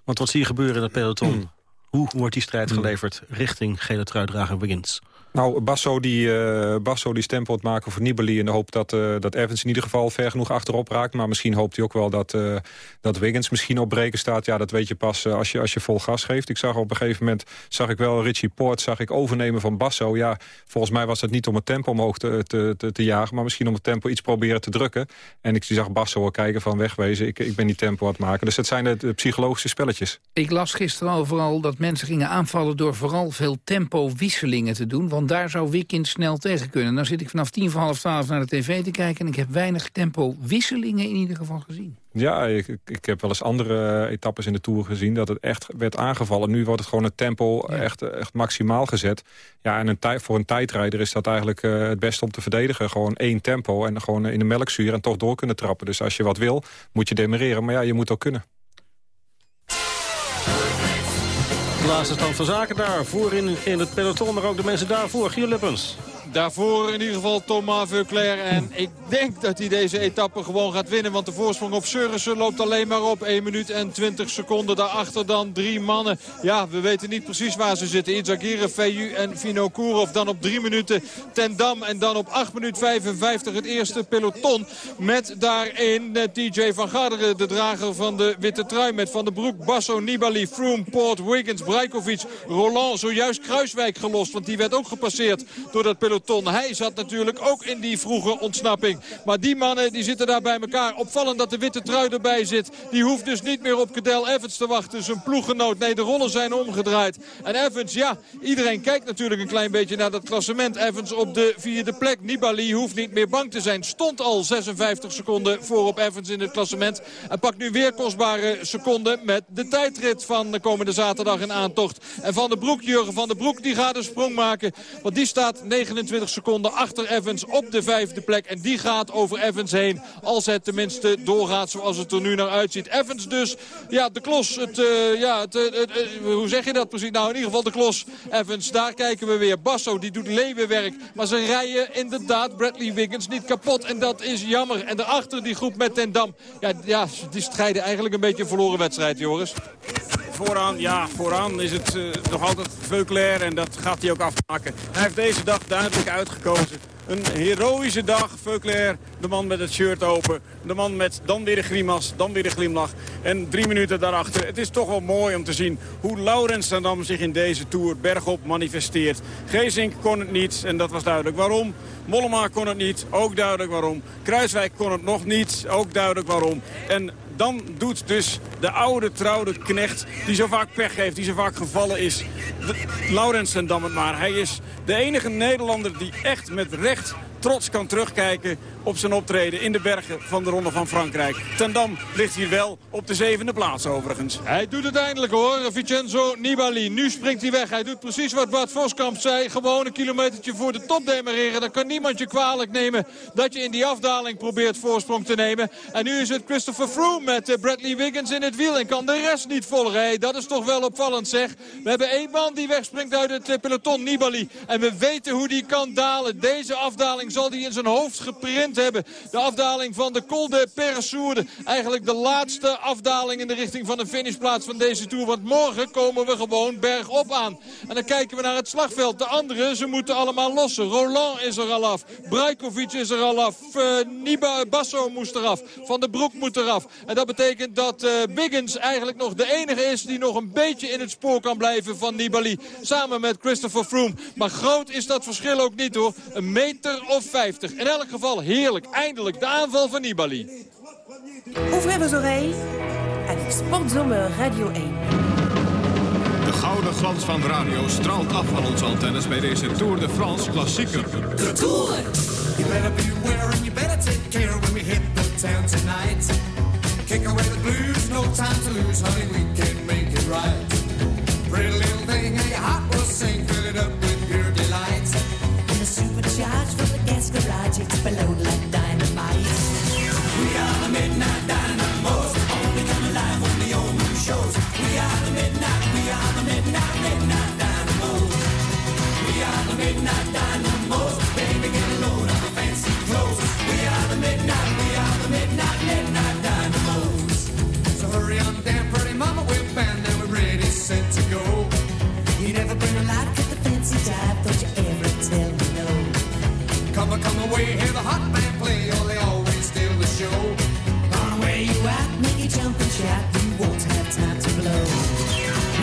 Want wat zie je gebeuren in het peloton? Hmm. Hoe wordt die strijd geleverd richting gele truidrager Wiggins? Nou, Basso die, uh, Basso die het maken voor Nibali... in de hoop dat, uh, dat Evans in ieder geval ver genoeg achterop raakt. Maar misschien hoopt hij ook wel dat, uh, dat Wiggins misschien op breken staat. Ja, dat weet je pas als, je, als je vol gas geeft. Ik zag op een gegeven moment zag ik wel Richie Poort zag ik overnemen van Basso. Ja, volgens mij was het niet om het tempo omhoog te, te, te, jagen... maar misschien om het tempo iets proberen te drukken. En ik zag Basso al kijken van wegwezen. Ik, ik ben die tempo aan het maken. Dus het zijn de, de psychologische spelletjes. Ik las gisteren al vooral dat mensen gingen aanvallen... door vooral veel tempowisselingen te doen... Want daar zou Wiggins snel tegen kunnen. Dan zit ik vanaf tien voor half twaalf naar de tv te kijken... en ik heb weinig tempo-wisselingen in ieder geval gezien. Ja, ik, ik heb wel eens andere etappes in de Tour gezien... dat het echt werd aangevallen. Nu wordt het gewoon het tempo echt, echt maximaal gezet. Ja, en een voor een tijdrijder is dat eigenlijk uh, het beste om te verdedigen. Gewoon één tempo en gewoon in de melkzuur en toch door kunnen trappen. Dus als je wat wil, moet je demereren. Maar ja, je moet ook kunnen. Laatste stand van zaken daar. Voorin in het peloton, maar ook de mensen daarvoor. Gio Lippens. Daarvoor in ieder geval Thomas Veuclair. En ik denk dat hij deze etappe gewoon gaat winnen. Want de voorsprong op Surrissen loopt alleen maar op. 1 minuut en 20 seconden. Daarachter dan drie mannen. Ja, we weten niet precies waar ze zitten. Inzagirre, Feyu en Fino Kourov. Dan op 3 minuten Ten Dam. En dan op 8 minuten 55 het eerste peloton. Met daarin TJ van Garderen, de drager van de witte trui. Met Van den Broek, Basso, Nibali, Froome, Poort, Wiggins, Brajkovic. Roland zojuist Kruiswijk gelost. Want die werd ook gepasseerd door dat peloton hij zat natuurlijk ook in die vroege ontsnapping. Maar die mannen die zitten daar bij elkaar. Opvallend dat de witte trui erbij zit. Die hoeft dus niet meer op Cadel Evans te wachten. Zijn ploeggenoot. Nee, de rollen zijn omgedraaid. En Evans, ja, iedereen kijkt natuurlijk een klein beetje naar dat klassement. Evans op de vierde plek. Nibali hoeft niet meer bang te zijn. Stond al 56 seconden voor op Evans in het klassement. En pakt nu weer kostbare seconden met de tijdrit van de komende zaterdag in aantocht. En Van de Broek, Jurgen van der Broek, die gaat een sprong maken. Want die staat 29 20 seconden achter Evans op de vijfde plek. En die gaat over Evans heen. Als het tenminste doorgaat zoals het er nu naar uitziet. Evans dus, ja, de klos. Het, uh, ja, het, het, uh, hoe zeg je dat precies? Nou, in ieder geval de klos. Evans, daar kijken we weer. Basso, die doet leeuwenwerk. Maar ze rijden inderdaad Bradley Wiggins niet kapot. En dat is jammer. En daarachter die groep met Ten Dam. Ja, ja die strijden eigenlijk een beetje een verloren wedstrijd, Joris. Vooraan, ja, vooraan is het nog altijd Veuclair. En dat gaat hij ook afmaken. Hij heeft deze dag duidelijk uitgekozen. Een heroïsche dag, Veuclair, de man met het shirt open. De man met dan weer de grimas, dan weer de glimlach. En drie minuten daarachter. Het is toch wel mooi om te zien hoe Laurens dan zich in deze Tour bergop manifesteert. Geesink kon het niet en dat was duidelijk waarom. Mollema kon het niet, ook duidelijk waarom. Kruiswijk kon het nog niet, ook duidelijk waarom. En dan doet dus de oude trouwde knecht, die zo vaak pech heeft, die zo vaak gevallen is. Laurensen dan het maar. Hij is de enige Nederlander die echt met recht trots kan terugkijken op zijn optreden in de bergen van de Ronde van Frankrijk. Ten Dam ligt hier wel op de zevende plaats overigens. Hij doet het eindelijk hoor, Vincenzo Nibali. Nu springt hij weg. Hij doet precies wat Bart Voskamp zei. Gewoon een kilometertje voor de top demareren. Dan kan niemand je kwalijk nemen dat je in die afdaling probeert voorsprong te nemen. En nu is het Christopher Froome met eh, Bradley Wiggins in het wiel. En kan de rest niet volgen. Dat is toch wel opvallend zeg. We hebben één man die wegspringt uit het eh, peloton, Nibali. En we weten hoe die kan dalen. Deze afdaling zal hij in zijn hoofd geprint hebben. De afdaling van de Col de Persourde. Eigenlijk de laatste afdaling in de richting van de finishplaats van deze Tour. Want morgen komen we gewoon bergop aan. En dan kijken we naar het slagveld. De anderen, ze moeten allemaal lossen. Roland is er al af. Brajkovic is er al af. Uh, Basso moest eraf. Van de Broek moet eraf. En dat betekent dat Biggins eigenlijk nog de enige is... die nog een beetje in het spoor kan blijven van Nibali. Samen met Christopher Froome. Maar groot is dat verschil ook niet hoor. Een meter of 50. In elk geval heerlijk. Eindelijk de aanval van Nibali. Ouvrez vos oreilles avec Sportzomer Radio 1. De gouden glans van de radio straalt af van onze antennes bij deze Tour de France klassieker. The Tour. You better beware and you better take care when we hit the town tonight. Kick away the blues, no time to lose, honey, we can make it right. Pretty little thing, how your heart will sing, fill it up with pure delight. In the supercharged garage, it's below like dynamite. We are the midnight dynamos, only come alive when the old moon shows. We are the midnight, we are the midnight, midnight dynamos. We are the midnight dynamos, away, hear the hot band play, or they always steal the show. On where you at, make you jump and shout, you won't have time to blow.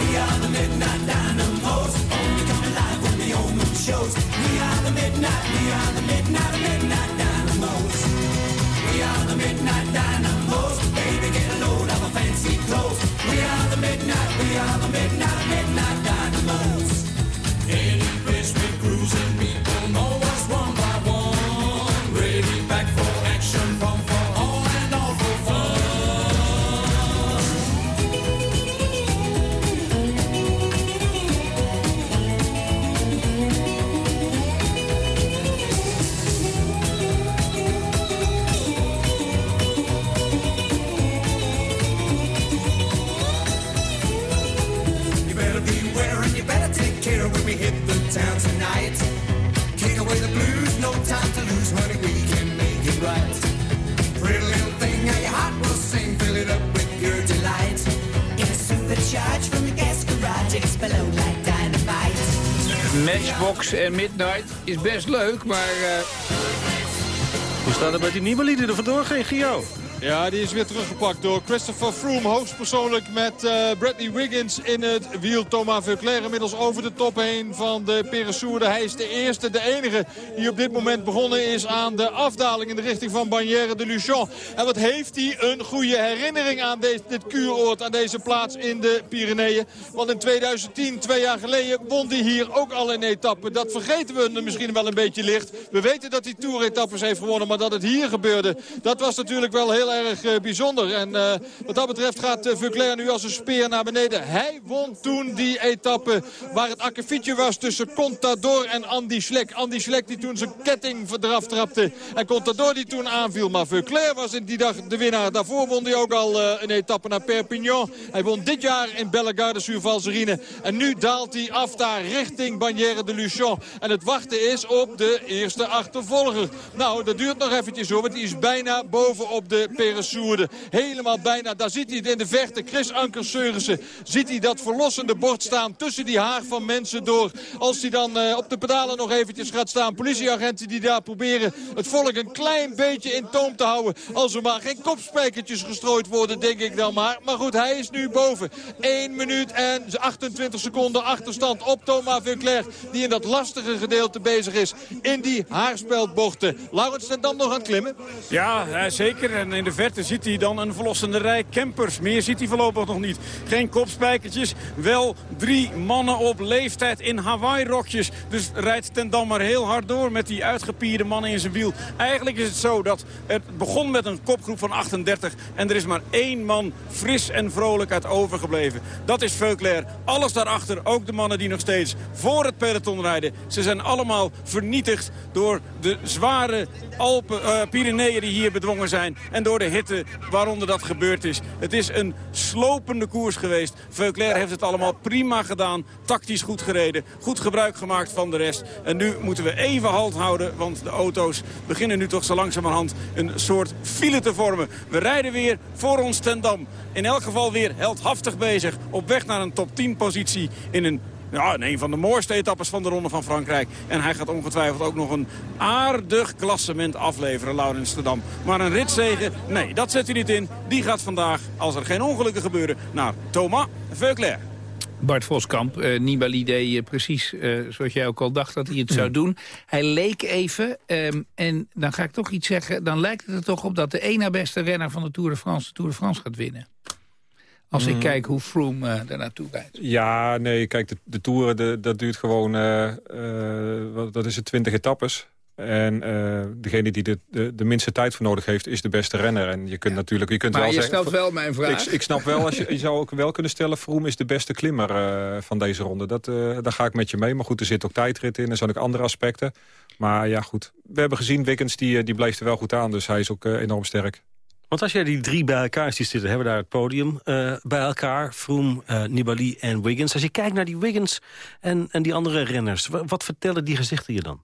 We are the midnight dynamos, only come alive when the old moon shows. We are the midnight, we are the midnight, midnight dynamos. We are the midnight dynamos, Midnight is best leuk, maar... eh, Hoe staat het met die Nibali die er vandoor ging, Gio? Ja, die is weer teruggepakt door Christopher Froome. Hoogstpersoonlijk met eh, Bradley Wiggins in het wiel. Thomas Veuclair inmiddels over de top heen van de Peresourde. Hij is de eerste, de enige die op dit moment begonnen is aan de afdaling in de richting van Bagnères de Luchon. En wat heeft hij een goede herinnering aan deze, dit kuuroord, aan deze plaats in de Pyreneeën. Want in 2010, twee jaar geleden, won hij hier ook al een etappe. Dat vergeten we misschien wel een beetje licht. We weten dat hij toeretappes heeft gewonnen, maar dat het hier gebeurde, dat was natuurlijk wel heel erg eh, bijzonder. En eh, wat dat betreft gaat uh, Veuclair nu als een speer naar beneden. Hij won toen die etappe waar het akkefietje was tussen Contador en Andy Schleck. Andy Schleck die toen zijn ketting eraf trapte. En Contador die toen aanviel. Maar Veuclair was in die dag de winnaar. Daarvoor won hij ook al een etappe naar Perpignan. Hij won dit jaar in Bellegarde sur Valserine. En nu daalt hij af daar richting Bagnères de Luchon. En het wachten is op de eerste achtervolger. Nou, dat duurt nog eventjes hoor. Want die is bijna bovenop de Peresourde. Helemaal bijna. Daar ziet hij het in de verte. Chris Anker Seurissen ziet hij dat verlossende bord staan tussen die haag van mensen door. Als hij dan uh, op de pedalen nog eventjes gaat staan. Politieagenten die daar proberen het volk een klein beetje in toom te houden. Als er maar geen kopspijkertjes gestrooid worden, denk ik dan maar. Maar goed, hij is nu boven. 1 minuut en 28 seconden achterstand op Thomas Veuclair. Die in dat lastige gedeelte bezig is. In die haarspeldbochten. Laurens ten Dam nog aan het klimmen? Ja, zeker. En in verte ziet hij dan een verlossende rij campers. Meer ziet hij voorlopig nog niet. Geen kopspijkertjes, wel drie mannen op leeftijd in Hawaii-rokjes. Dus rijdt Ten Dam maar heel hard door met die uitgepierde mannen in zijn wiel. Eigenlijk is het zo dat het begon met een kopgroep van 38... en er is maar één man fris en vrolijk uit overgebleven. Dat is Veuclair. Alles daarachter, ook de mannen die nog steeds voor het peloton rijden. Ze zijn allemaal vernietigd door de zware Alpen, uh, Pyreneeën die hier bedwongen zijn. En door de hitte waaronder dat gebeurd is. Het is een slopende koers geweest. Veuclair heeft het allemaal prima gedaan. Tactisch goed gereden. Goed gebruik gemaakt van de rest. En nu moeten we even halt houden. Want de auto's beginnen nu toch zo langzamerhand een soort file te vormen. We rijden weer voor ons ten Dam. In elk geval weer heldhaftig bezig. Op weg naar een top 10 positie in een ja, in een van de mooiste etappes van de Ronde van Frankrijk. En hij gaat ongetwijfeld ook nog een aardig klassement afleveren, Laurens Amsterdam. Maar een ritzegen, nee, dat zet hij niet in. Die gaat vandaag, als er geen ongelukken gebeuren, naar Thomas Veuclair. Bart Voskamp, uh, Nibali deed uh, precies uh, zoals jij ook al dacht dat hij het zou doen. Hij leek even, um, en dan ga ik toch iets zeggen... dan lijkt het er toch op dat de ene beste renner van de Tour de France... de Tour de France gaat winnen. Als ik mm. kijk hoe Froome uh, daar naartoe rijdt. Ja, nee, kijk, de, de Tour de, dat duurt gewoon... Uh, wat, dat is het 20 etappes. En degene die de, de, de, minste tijd voor nodig heeft, is de beste renner. En je kunt natuurlijk... Je kunt maar wel je zeggen, stelt wel mijn vraag. Ik, ik snap wel, als je, je zou ook wel kunnen stellen... Froome is de beste klimmer van deze ronde. Dat, daar ga ik met je mee. Maar goed, er zit ook tijdrit in. Er zijn ook andere aspecten. Maar ja, goed. We hebben gezien, Wiggins, die, die bleef er wel goed aan. Dus hij is ook enorm sterk. Want als jij die drie bij elkaar ziet zitten, hebben we daar het podium uh, bij elkaar. Froome, uh, Nibali en Wiggins. Als je kijkt naar die Wiggins en, en die andere renners, wat vertellen die gezichten je dan?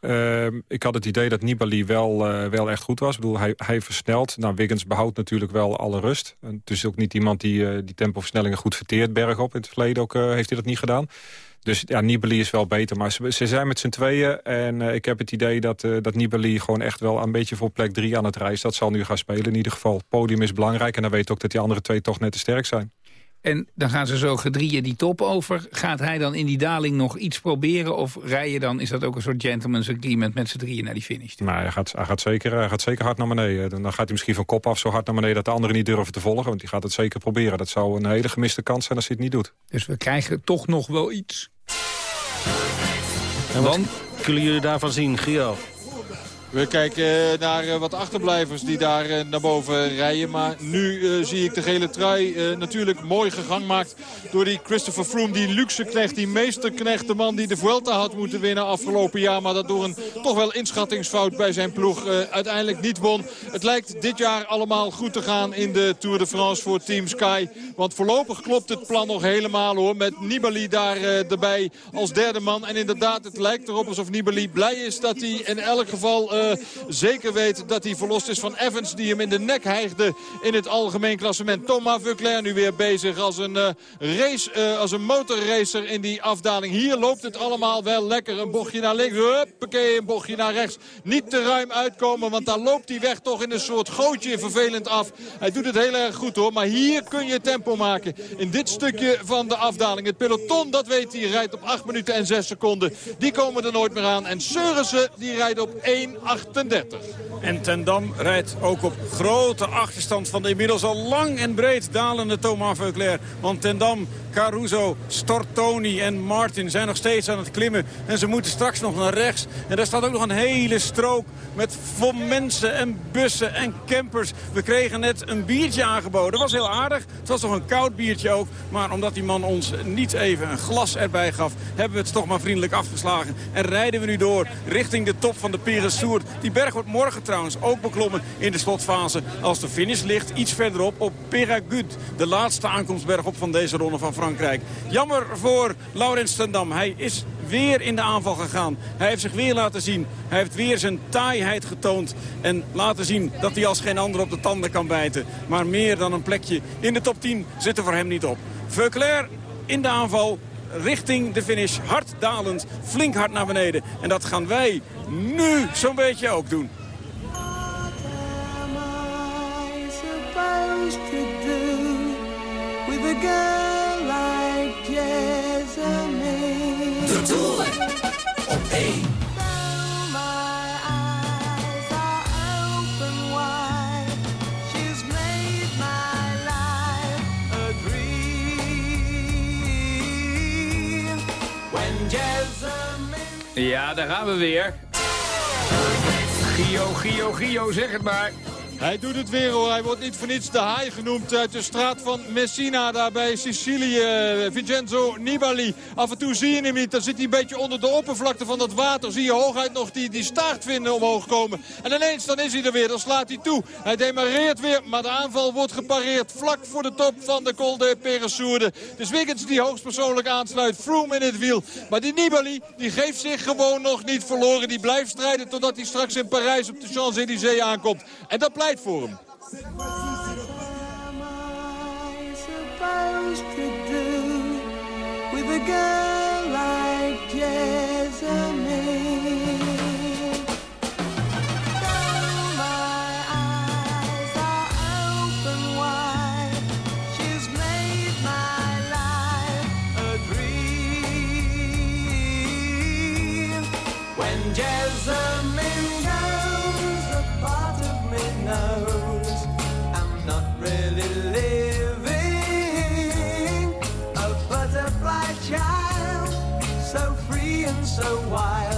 Uh, ik had het idee dat Nibali wel, uh, wel echt goed was. Ik bedoel, hij, hij versnelt. Nou, Wiggins behoudt natuurlijk wel alle rust. En het is ook niet iemand die uh, die tempoversnellingen goed verteert bergop. In het verleden ook, heeft hij dat niet gedaan. Dus ja, Nibali is wel beter. Maar ze, ze zijn met z'n tweeën. En uh, ik heb het idee dat, uh, dat Nibali gewoon echt wel een beetje voor plek drie aan het reizen. Dat zal nu gaan spelen in ieder geval. Het podium is belangrijk. En dan weet ook dat die andere twee toch net te sterk zijn. En dan gaan ze zo gedrieën die top over. Gaat hij dan in die daling nog iets proberen? Of rij je dan, is dat ook een soort gentleman's agreement met z'n drieën naar die finish? Nou, hij gaat, hij, gaat zeker, hij gaat zeker hard naar beneden. Dan gaat hij misschien van kop af zo hard naar beneden dat de anderen niet durven te volgen. Want die gaat het zeker proberen. Dat zou een hele gemiste kans zijn als hij het niet doet. Dus we krijgen toch nog wel iets. En wat kunnen jullie daarvan zien, Gio? We kijken naar eh, wat achterblijvers die daar eh, naar boven rijden. Maar nu zie ik de gele trui natuurlijk mooi gegang maakt door die Christopher Froome. Die luxe knecht, die meesterknecht. De man die de Vuelta had moeten winnen afgelopen jaar. Maar dat door een toch wel inschattingsfout bij zijn ploeg uiteindelijk niet won. Het lijkt dit jaar allemaal goed te gaan in de Tour de France voor Team Sky. Want voorlopig klopt het plan nog helemaal hoor. Met Nibali daar erbij als derde man. En inderdaad, het lijkt erop alsof Nibali blij is dat hij in elk geval zeker weet dat hij verlost is van Evans. Die hem in de nek hijgde in het algemeen klassement. Thomas Vuclair nu weer bezig als een, uh, race, uh, als een motorracer in die afdaling. Hier loopt het allemaal wel lekker. Een bochtje naar links, huppakee, een bochtje naar rechts. Niet te ruim uitkomen, want daar loopt hij weg toch in een soort gootje vervelend af. Hij doet het heel erg goed hoor, maar hier kun je tempo maken. In dit stukje van de afdaling. Het peloton, dat weet hij, rijdt op 8 minuten en 6 seconden. Die komen er nooit meer aan. En Seurissen, die rijdt op 1.38. En Ten Dam rijdt ook op grote achterstand van de inmiddels al lang en breed dalende Thomas Veuclair. Want Ten Dam, Caruso, Stortoni en Martin zijn nog steeds aan het klimmen. En ze moeten straks nog naar rechts. En daar staat ook nog een hele strook met vol mensen en bussen en campers. We kregen net een biertje aangeboden. Dat was heel aardig. Het was toch een koud biertje ook. Maar omdat die man ons niet even een glas erbij gaf... hebben we het toch maar vriendelijk afgeslagen. En rijden we nu door richting de top van de Peresour. Die berg wordt morgen trouwens ook beklommen in de slotfase. Als de finish ligt iets verderop op Peragut. De laatste aankomstberg op van deze ronde van Frankrijk. Jammer voor Laurens Stendam. Hij is weer in de aanval gegaan. Hij heeft zich weer laten zien. Hij heeft weer zijn taaiheid getoond. En laten zien dat hij als geen ander op de tanden kan bijten. Maar meer dan een plekje in de top 10 zit er voor hem niet op. Veuclair in de aanval richting de finish. Hard dalend, flink hard naar beneden. En dat gaan wij nu zo'n beetje ook doen the girl like Jasmine. De Tour op één. Ja, daar gaan we weer. Gio, Gio, Gio, zeg het maar. Hij doet het weer hoor. Hij wordt niet voor niets de haai genoemd uit de straat van Messina. Daar bij Sicilië. Vincenzo Nibali. Af en toe zie je hem niet. Dan zit hij een beetje onder de oppervlakte van dat water. Zie je hooguit nog die, die staartvinnen omhoog komen. En ineens dan is hij er weer. Dan slaat hij toe. Hij demareert weer. Maar de aanval wordt gepareerd. Vlak voor de top van de Col de Peresourde. Dus Wiggins die hoogstpersoonlijk aansluit. Froome in het wiel. Maar die Nibali die geeft zich gewoon nog niet verloren. Die blijft strijden totdat hij straks in Parijs op de Champs-Élysées aankomt. En dat pleit voor hem. supposed to do with a girl like Jessamine? So wild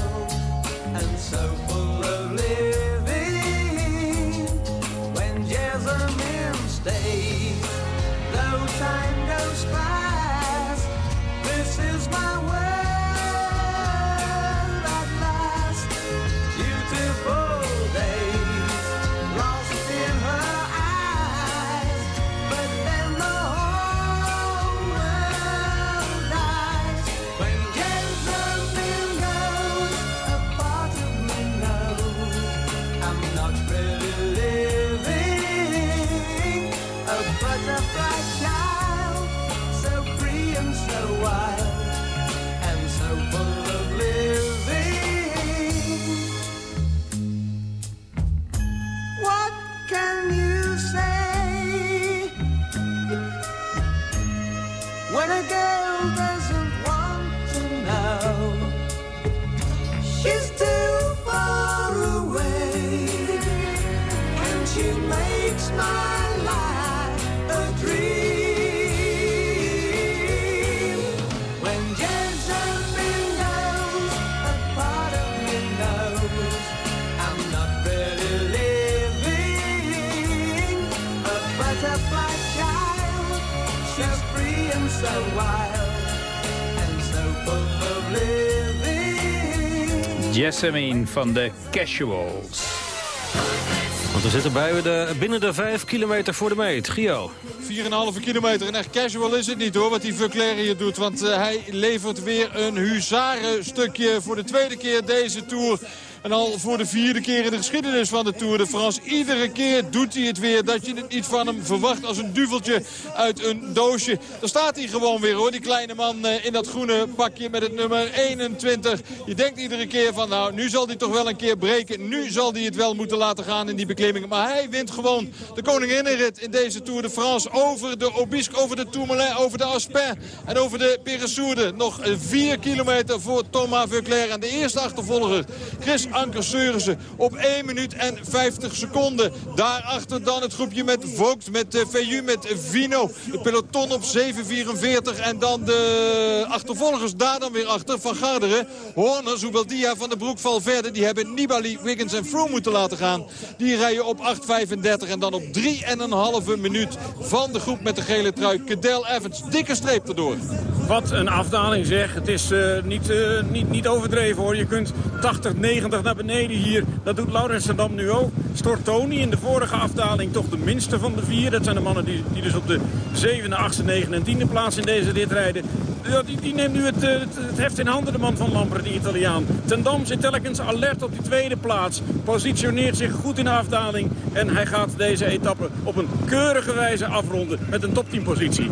van de Casuals. Want we zitten bij de, binnen de 5 kilometer voor de meet. Gio. 4,5 kilometer. En echt casual is het niet hoor, wat die Verclair hier doet. Want eh, hij levert weer een huzarenstukje voor de tweede keer deze Tour. En al voor de vierde keer in de geschiedenis van de Tour de France. Iedere keer doet hij het weer dat je het niet van hem verwacht als een duveltje uit een doosje. Daar staat hij gewoon weer hoor, die kleine man eh, in dat groene pakje met het nummer 21. Je denkt iedere keer van nou, nu zal hij toch wel een keer breken. Nu zal hij het wel moeten laten gaan in die beklimming. Maar hij wint gewoon de koninginnenrit in deze Tour de France. Over de Obisque, over de Tourmalet, over de Aspin en over de Peresourde. Nog eh, vier kilometer voor Thomas Verclair. En de eerste achtervolger, Chris Anker Seurissen, op 1 minuut en 50 seconden. Daarachter dan het groepje met Vogt, met uh, Veillu, met Vino. Het peloton op 7.44 en dan de achtervolgers daar dan weer achter. Van Garderen, Horner, Zubeldia, Van der Broek, Valverde. Die hebben Nibali, Wiggins en Froome moeten laten gaan. Die rijden op 8.35 en dan op 3,5 minuut van de groep met de gele trui. Cadel Evans, dikke streep erdoor. Wat een afdaling zeg. Het is eh, niet, eh, niet, niet overdreven hoor. Je kunt 80, 90 naar beneden hier. Dat doet Laurens Dam nu ook. Stortoni in de vorige afdaling toch de minste van de vier. Dat zijn de mannen die, die dus op de zevende, achtste, negende en tiende plaats in deze rit rijden. Die, die neemt nu het, eh, het, het heft in handen, de man van Lampert, die Italiaan. Ten Dam zit telkens alert op die tweede plaats. Positioneert zich goed in de afdaling. En hij gaat deze etappe op een keurige wijze afronden met een top 10 positie.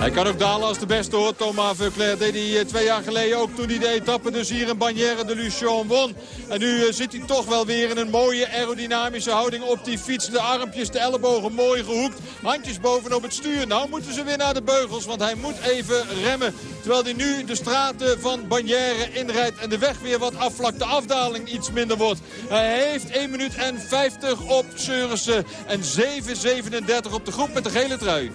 Hij kan ook dalen als de beste hoor. Thomas Veuclair deed hij eh, twee jaar geleden ook toen hij de etappe dus hier in Bagnères de Luchon won. En nu eh, zit hij toch wel weer in een mooie aerodynamische houding op die fiets. De armpjes, de ellebogen mooi gehoekt. Handjes bovenop het stuur. Nou moeten ze weer naar de beugels, want hij moet even remmen. Terwijl hij nu de straten van Bagnères inrijdt en de weg weer wat afvlakt. De afdaling iets minder wordt. Hij heeft 1 minuut en 50 op Seurissen en 7.37 op de groep met de gele trui.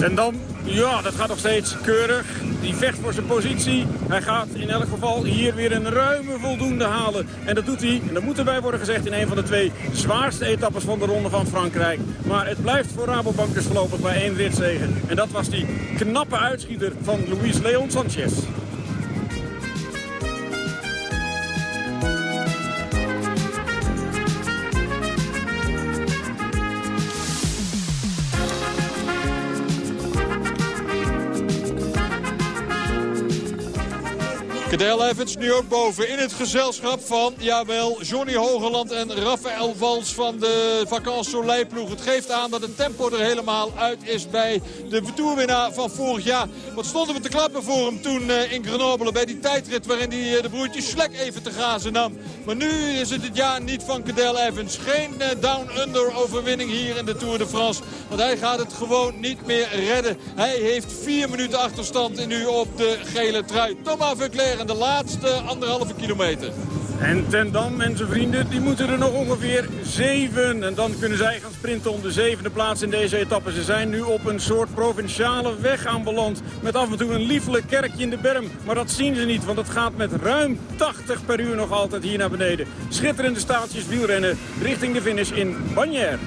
En Dam, ja, dat gaat nog steeds keurig. Die vecht voor zijn positie. Hij gaat in elk geval hier weer een ruime voldoende halen. En dat doet hij, en dat moet erbij worden gezegd, in een van de twee zwaarste etappes van de Ronde van Frankrijk. Maar het blijft voor Rabobank dus voorlopig bij één ritzegen. En dat was die knappe uitschieter van Luis Leon Sanchez. Cadel Evans nu ook boven in het gezelschap van, jawel, Johnny Hogeland en Rafael Vals van de Vacances ploeg. Het geeft aan dat het tempo er helemaal uit is bij de toerwinnaar van vorig jaar. Wat stonden we te klappen voor hem toen uh, in Grenoble bij die tijdrit waarin hij uh, de broertjes Slek even te grazen nam. Maar nu is het het jaar niet van Cadel Evans. Geen uh, down-under overwinning hier in de Tour de France. Want hij gaat het gewoon niet meer redden. Hij heeft vier minuten achterstand nu op de gele trui. Thomas Verclair de laatste anderhalve kilometer. En Ten Dam en vrienden die moeten er nog ongeveer zeven. En dan kunnen zij gaan sprinten om de zevende plaats in deze etappe. Ze zijn nu op een soort provinciale weg aanbeland. Met af en toe een liefelijk kerkje in de berm. Maar dat zien ze niet, want het gaat met ruim 80 per uur nog altijd hier naar beneden. Schitterende staaltjes wielrennen richting de finish in Bagnères.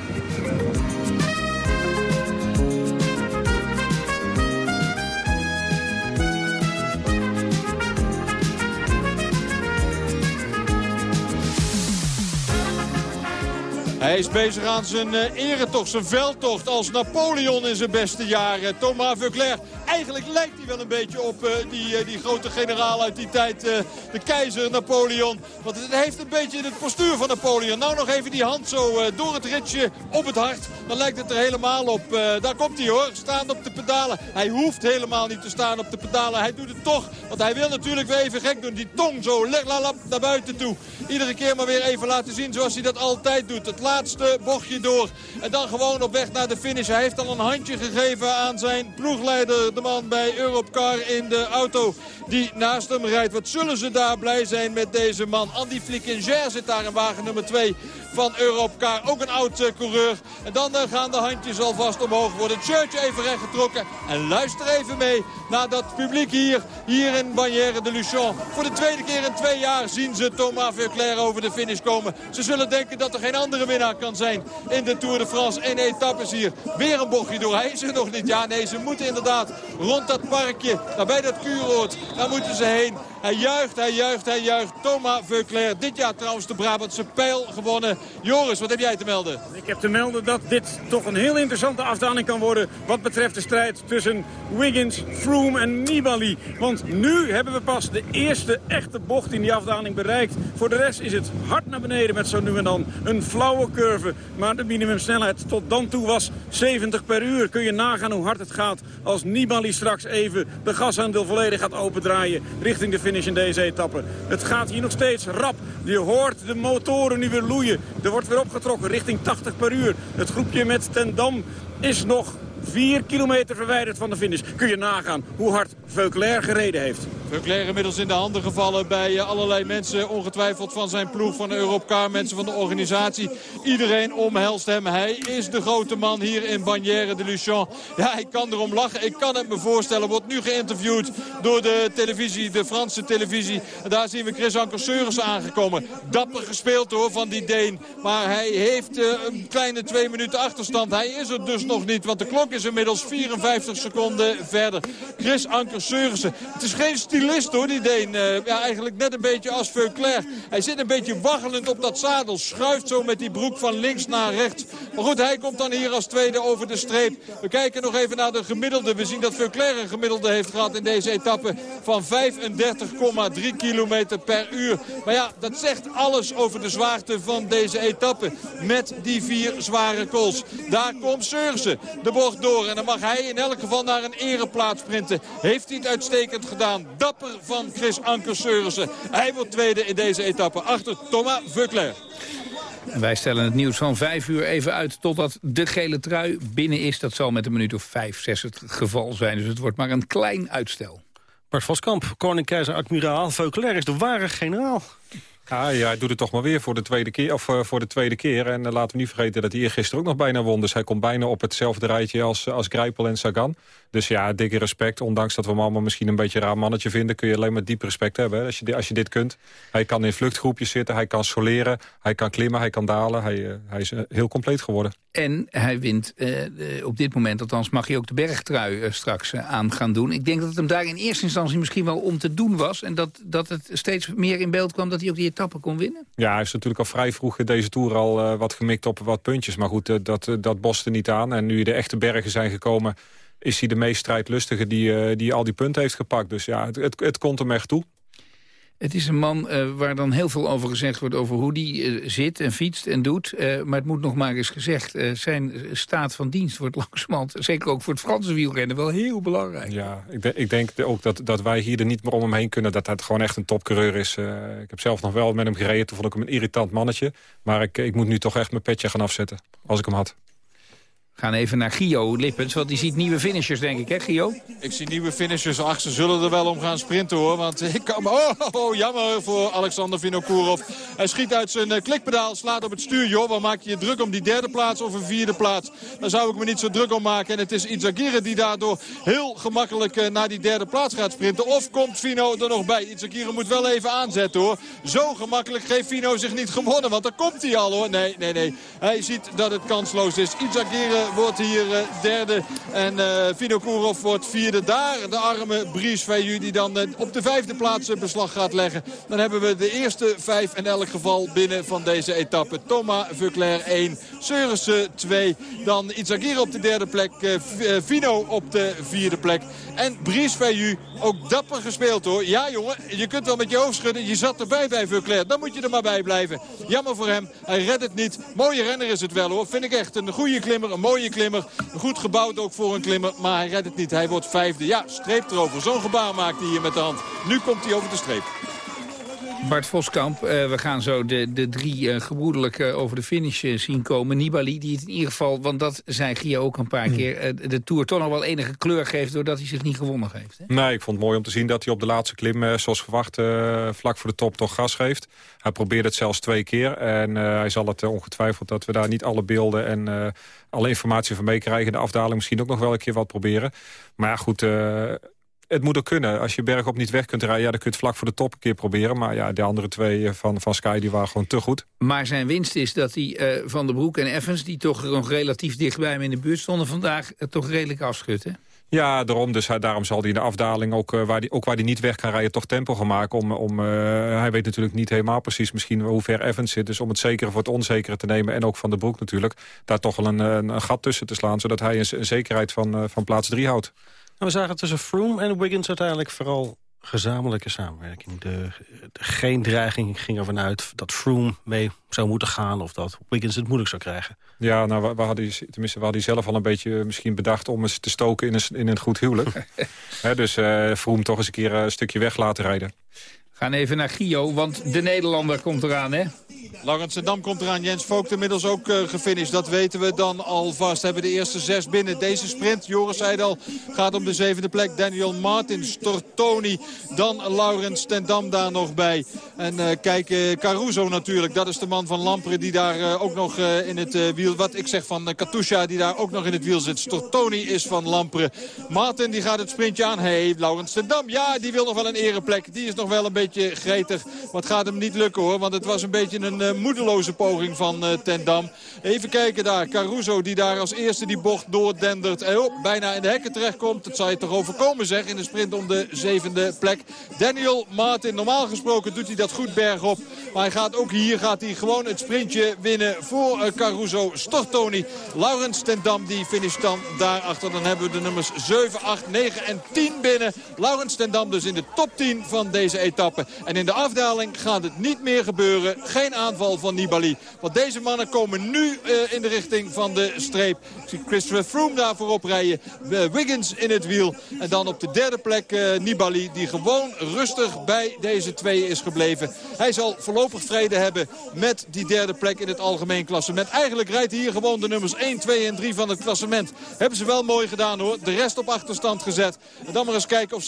Hij is bezig aan zijn uh, eretocht, zijn veldtocht als Napoleon in zijn beste jaren. Thomas Veuclair, eigenlijk lijkt hij wel een beetje op uh, die, uh, die grote generaal uit die tijd, de keizer Napoleon. Want het heeft een beetje het postuur van Napoleon. Nou nog even die hand zo door het ritje op het hart. Dan lijkt het er helemaal op. daar komt hij hoor, staan op de pedalen. Hij hoeft helemaal niet te staan op de pedalen. Hij doet het toch, want hij wil natuurlijk weer even gek doen. Die tong zo naar buiten toe. Iedere keer maar weer even laten zien zoals hij dat altijd doet. Het laatste bochtje door. En dan gewoon op weg naar de finish. Hij heeft al een handje gegeven aan zijn ploegleider. De man bij Europcar in de auto die naast hem rijdt. Wat zullen ze daar blij zijn met deze man. Andy Flickinger zit daar in wagen nummer 2 van Europcar. Ook een oud uh, coureur. En dan uh, gaan de handjes alvast omhoog worden. Het shirtje even recht getrokken. En luister even mee naar dat publiek hier. Hier in Bagnères de Luchon. Voor de tweede keer in twee jaar zien ze Thomas Verclair over de finish komen. Ze zullen denken dat er geen andere winnaar kan zijn in de Tour de France. Eén etappe is hier. Weer een bochtje door. Hij is er nog niet. Ja, nee, ze moeten inderdaad rond dat parkje. Nabij dat kuuroord. Daar moeten ze heen. Hij juicht, hij juicht, hij juicht. Thomas Veuclair. Dit jaar trouwens de Brabantse pijl gewonnen. Joris, wat heb jij te melden? Ik heb te melden dat dit toch een heel interessante afdaling kan worden... wat betreft de strijd tussen Wiggins, Froome en Nibali. Want nu hebben we pas de eerste echte bocht in die afdaling bereikt. Voor de rest is het hard naar beneden met zo nu en dan een flauwe curve. Maar de minimumsnelheid tot dan toe was 70 per uur. Kun je nagaan hoe hard het gaat als Nibali straks even de gashandel volledig gaat opendraaien... richting de finish in deze etappe. Het gaat hier nog steeds rap. Je hoort de motoren nu weer loeien. Er wordt weer opgetrokken richting 80 per uur. Het groepje met Ten Dam is nog 4 kilometer verwijderd van de finish. Kun je nagaan hoe hard Veuclair gereden heeft. Veuclair inmiddels in de handen gevallen bij eh, allerlei mensen. Ongetwijfeld van zijn ploeg, van Europcar, mensen van de organisatie. Iedereen omhelst hem. Hij is de grote man hier in Bagnères de Luchon. Ja, ik kan erom lachen. Ik kan het me voorstellen. Wordt nu geïnterviewd door de televisie, de Franse televisie. En daar zien we Chris Anker Seurissen aangekomen. Dapper gespeeld hoor van die Deen. Maar hij heeft uh, een kleine twee minuten achterstand. Hij is er dus nog niet, want de klok is inmiddels 54 seconden verder. Chris Anker Seurissen. Het is geen stylist hoor, die Deen. Uh, ja, eigenlijk net een beetje als Veuclair. Hij zit een beetje waggelend op dat zadel. Schuift zo met die broek van links naar rechts. Maar goed, hij komt dan hier als tweede over de streep. We kijken nog even naar de gemiddelde. We zien dat Veuclair een gemiddelde heeft gehad in deze etappe van 35,3 kilometer per uur. Maar ja, dat zegt alles over de zwaarte van deze etappe. Met die vier zware kools. Daar komt Seurse de bocht door. En dan mag hij in elk geval naar een ereplaats sprinten. Heeft hij het uitstekend gedaan. Dapper van Chris Anker Seurse. Hij wordt tweede in deze etappe achter Thomas Veuclair. En wij stellen het nieuws van vijf uur even uit totdat de gele trui binnen is. Dat zal met een minuut of vijf, zes het geval zijn. Dus het wordt maar een klein uitstel. Bart Voskamp, koning, keizer, admiraal. Veuclair is de ware generaal. Ja, ja, hij doet het toch maar weer voor de tweede keer. Of, uh, voor de tweede keer. En uh, laten we niet vergeten dat hij gisteren ook nog bijna won. Dus hij komt bijna op hetzelfde rijtje als, als Grijpel en Sagan. Dus ja, dikke respect. Ondanks dat we hem allemaal misschien een beetje een raar mannetje vinden... kun je alleen maar diep respect hebben hè, als, je, als je dit kunt. Hij kan in vluchtgroepjes zitten, hij kan soleren, hij kan klimmen, hij kan dalen. Hij, uh, hij is heel compleet geworden. En hij wint op dit moment, althans mag hij ook de bergtrui straks aan gaan doen. Ik denk dat het hem daar in eerste instantie misschien wel om te doen was. En dat, dat het steeds meer in beeld kwam dat hij ook die etappe kon winnen. Ja, hij is natuurlijk al vrij vroeg in deze Tour al wat gemikt op wat puntjes. Maar goed, dat, dat boste niet aan. En nu de echte bergen zijn gekomen... is hij de meest strijdlustige die, die al die punten heeft gepakt. Dus ja, het, het, het komt hem echt toe. Het is een man uh, waar dan heel veel over gezegd wordt... over hoe die uh, zit en fietst en doet. Uh, maar het moet nog maar eens gezegd... zijn staat van dienst wordt <laughs> langzamerhand... zeker ook voor het Franse wielrennen wel heel belangrijk. Ja, ik, de, ik denk ook dat, dat wij hier er niet meer om hem heen kunnen... dat hij gewoon echt een topcoureur is. ik heb zelf nog wel met hem gereden. Toen vond ik hem een irritant mannetje. Maar ik, ik moet nu toch echt mijn petje gaan afzetten. Als ik hem had gaan even naar Gio Lippens, want die ziet nieuwe finishers, denk ik, hè Gio? Ik zie nieuwe finishers. Ach, ze zullen er wel om gaan sprinten, hoor. Want ik kan... Oh, oh jammer voor Alexander Vinokourov. Hij schiet uit zijn uh, klikpedaal, slaat op het stuur. Joh, waar maak je je druk om die derde plaats of een vierde plaats? Daar zou ik me niet zo druk om maken. En het is Itzagire die daardoor heel gemakkelijk uh, naar die derde plaats gaat sprinten. Of komt Fino er nog bij? Itzagire moet wel even aanzetten, hoor. Zo gemakkelijk geeft Fino zich niet gewonnen, want daar komt hij al, hoor. Nee, nee, nee. Hij ziet dat het kansloos is. Itzagire wordt hier uh, derde. En Vino Kourov wordt vierde. Daar de arme Brice Veillu die dan uh, op de vijfde plaats beslag gaat leggen. Dan hebben we de eerste vijf in elk geval binnen van deze etappe. Thomas Veuclair 1, Seurissen 2. Dan Itzagir op de derde plek. Vino op de vierde plek. En Brice Veillu ook dapper gespeeld hoor. Ja jongen, je kunt wel met je hoofd schudden. Je zat erbij bij Veuclair. Dan moet je er maar bij blijven. Jammer voor hem. Hij redt het niet. Mooie renner is het wel hoor. Vind ik echt een goede klimmer. Een mooie klimmer. Goed gebouwd ook voor een klimmer. Maar hij redt het niet. Hij wordt vijfde. Ja, streep erover. Zo'n gebaar maakt hij hier met de hand. Nu komt hij over de streep. Bart Voskamp, uh, we gaan zo de, de drie uh, gebroedelijk uh, over de finish zien komen. Nibali, die het in ieder geval, want dat zei Gia ook een paar keer... de Tour toch nog wel enige kleur geeft doordat hij zich niet gewonnen geeft. Hè? Nee, ik vond het mooi om te zien dat hij op de laatste klim... zoals verwacht vlak voor de top toch gas geeft. Hij probeerde het zelfs twee keer. En hij zal het ongetwijfeld dat we daar niet alle beelden... en alle informatie van meekrijgen. De afdaling misschien ook nog wel een keer wat proberen. Maar ja, goed het moet ook kunnen. Als je bergop niet weg kunt rijden, ja, dan kun je het vlak voor de top een keer proberen. Maar ja, de andere twee van, van Sky die waren gewoon te goed. Maar zijn winst is dat hij uh, Van der Broek en Evans... die toch nog relatief dichtbij hem in de buurt stonden vandaag... Toch redelijk afschutten. Ja, daarom, dus hij, daarom zal hij in de afdaling, ook, uh, waar, die, ook waar hij niet weg kan rijden, toch tempo gaan maken. Om, om, uh, hij weet natuurlijk niet helemaal precies misschien hoe ver Evans zit. Dus om het zekere voor het onzekere te nemen en ook Van de Broek natuurlijk. Daar toch wel een, een, gat tussen te slaan, zodat hij een, zekerheid van, van plaats 3 houdt. Nou, we zagen tussen Froome en Wiggins uiteindelijk vooral gezamenlijke samenwerking. De, de, geen dreiging ging ervan uit dat Froome mee zou moeten gaan... of dat Wiggins het moeilijk zou krijgen. Ja, nou, we, we hadden, tenminste, we hadden zelf al een beetje misschien bedacht... om eens te stoken in een, in een goed huwelijk. <laughs> He, dus uh, Froome toch eens een keer een stukje weg laten rijden. Gaan even naar Gio, want de Nederlander komt eraan, hè? Dam komt eraan. Jens Vogt inmiddels ook uh, gefinished. Dat weten we dan alvast. Hebben de eerste zes binnen. Deze sprint, Joris zei gaat om de zevende plek. Daniel Martin, Stortoni. Dan Laurens Dam daar nog bij. En uh, kijk, uh, Caruso natuurlijk. Dat is de man van Lampre die daar ook nog in het wiel... Wat ik zeg van Katusha die daar ook nog in het wiel zit. Stortoni is van Lampre. Martin die gaat het sprintje aan. Hey, Laurens Dam. Ja, die wil nog wel een ereplek. Die is nog wel een beetje gretig. Maar het gaat hem niet lukken hoor. Want het was een beetje een uh, moedeloze poging van uh, Ten Dam. Even kijken daar. Caruso die daar als eerste die bocht doordendert. En oh, bijna in de hekken terechtkomt. Dat zou je toch overkomen zeg in de sprint om de zevende plek. Daniel Martin, normaal gesproken doet hij dat goed bergop. Maar hij gaat ook hier gaat hij gewoon het sprintje winnen voor uh, Caruso. Stortoni, Laurens ten Dam die finisht dan daarachter. Dan hebben we de nummers 7, 8, 9 en 10 binnen. Laurens ten Dam dus in de top 10 van deze etappe. En in de afdaling gaat het niet meer gebeuren. Geen aanval van Nibali. Want deze mannen komen nu uh, in de richting van de streep. Christopher Froome daar voorop rijden. Uh, Wiggins in het wiel. En dan op de derde plek uh, Nibali. Die gewoon rustig bij deze twee is gebleven. Hij zal voorlopig vrede hebben met die derde plek in het algemeen klassement. Eigenlijk rijdt hij hier gewoon de nummers 1, 2 en 3 van het klassement. Hebben ze wel mooi gedaan hoor. De rest op achterstand gezet. En dan maar eens kijken of zij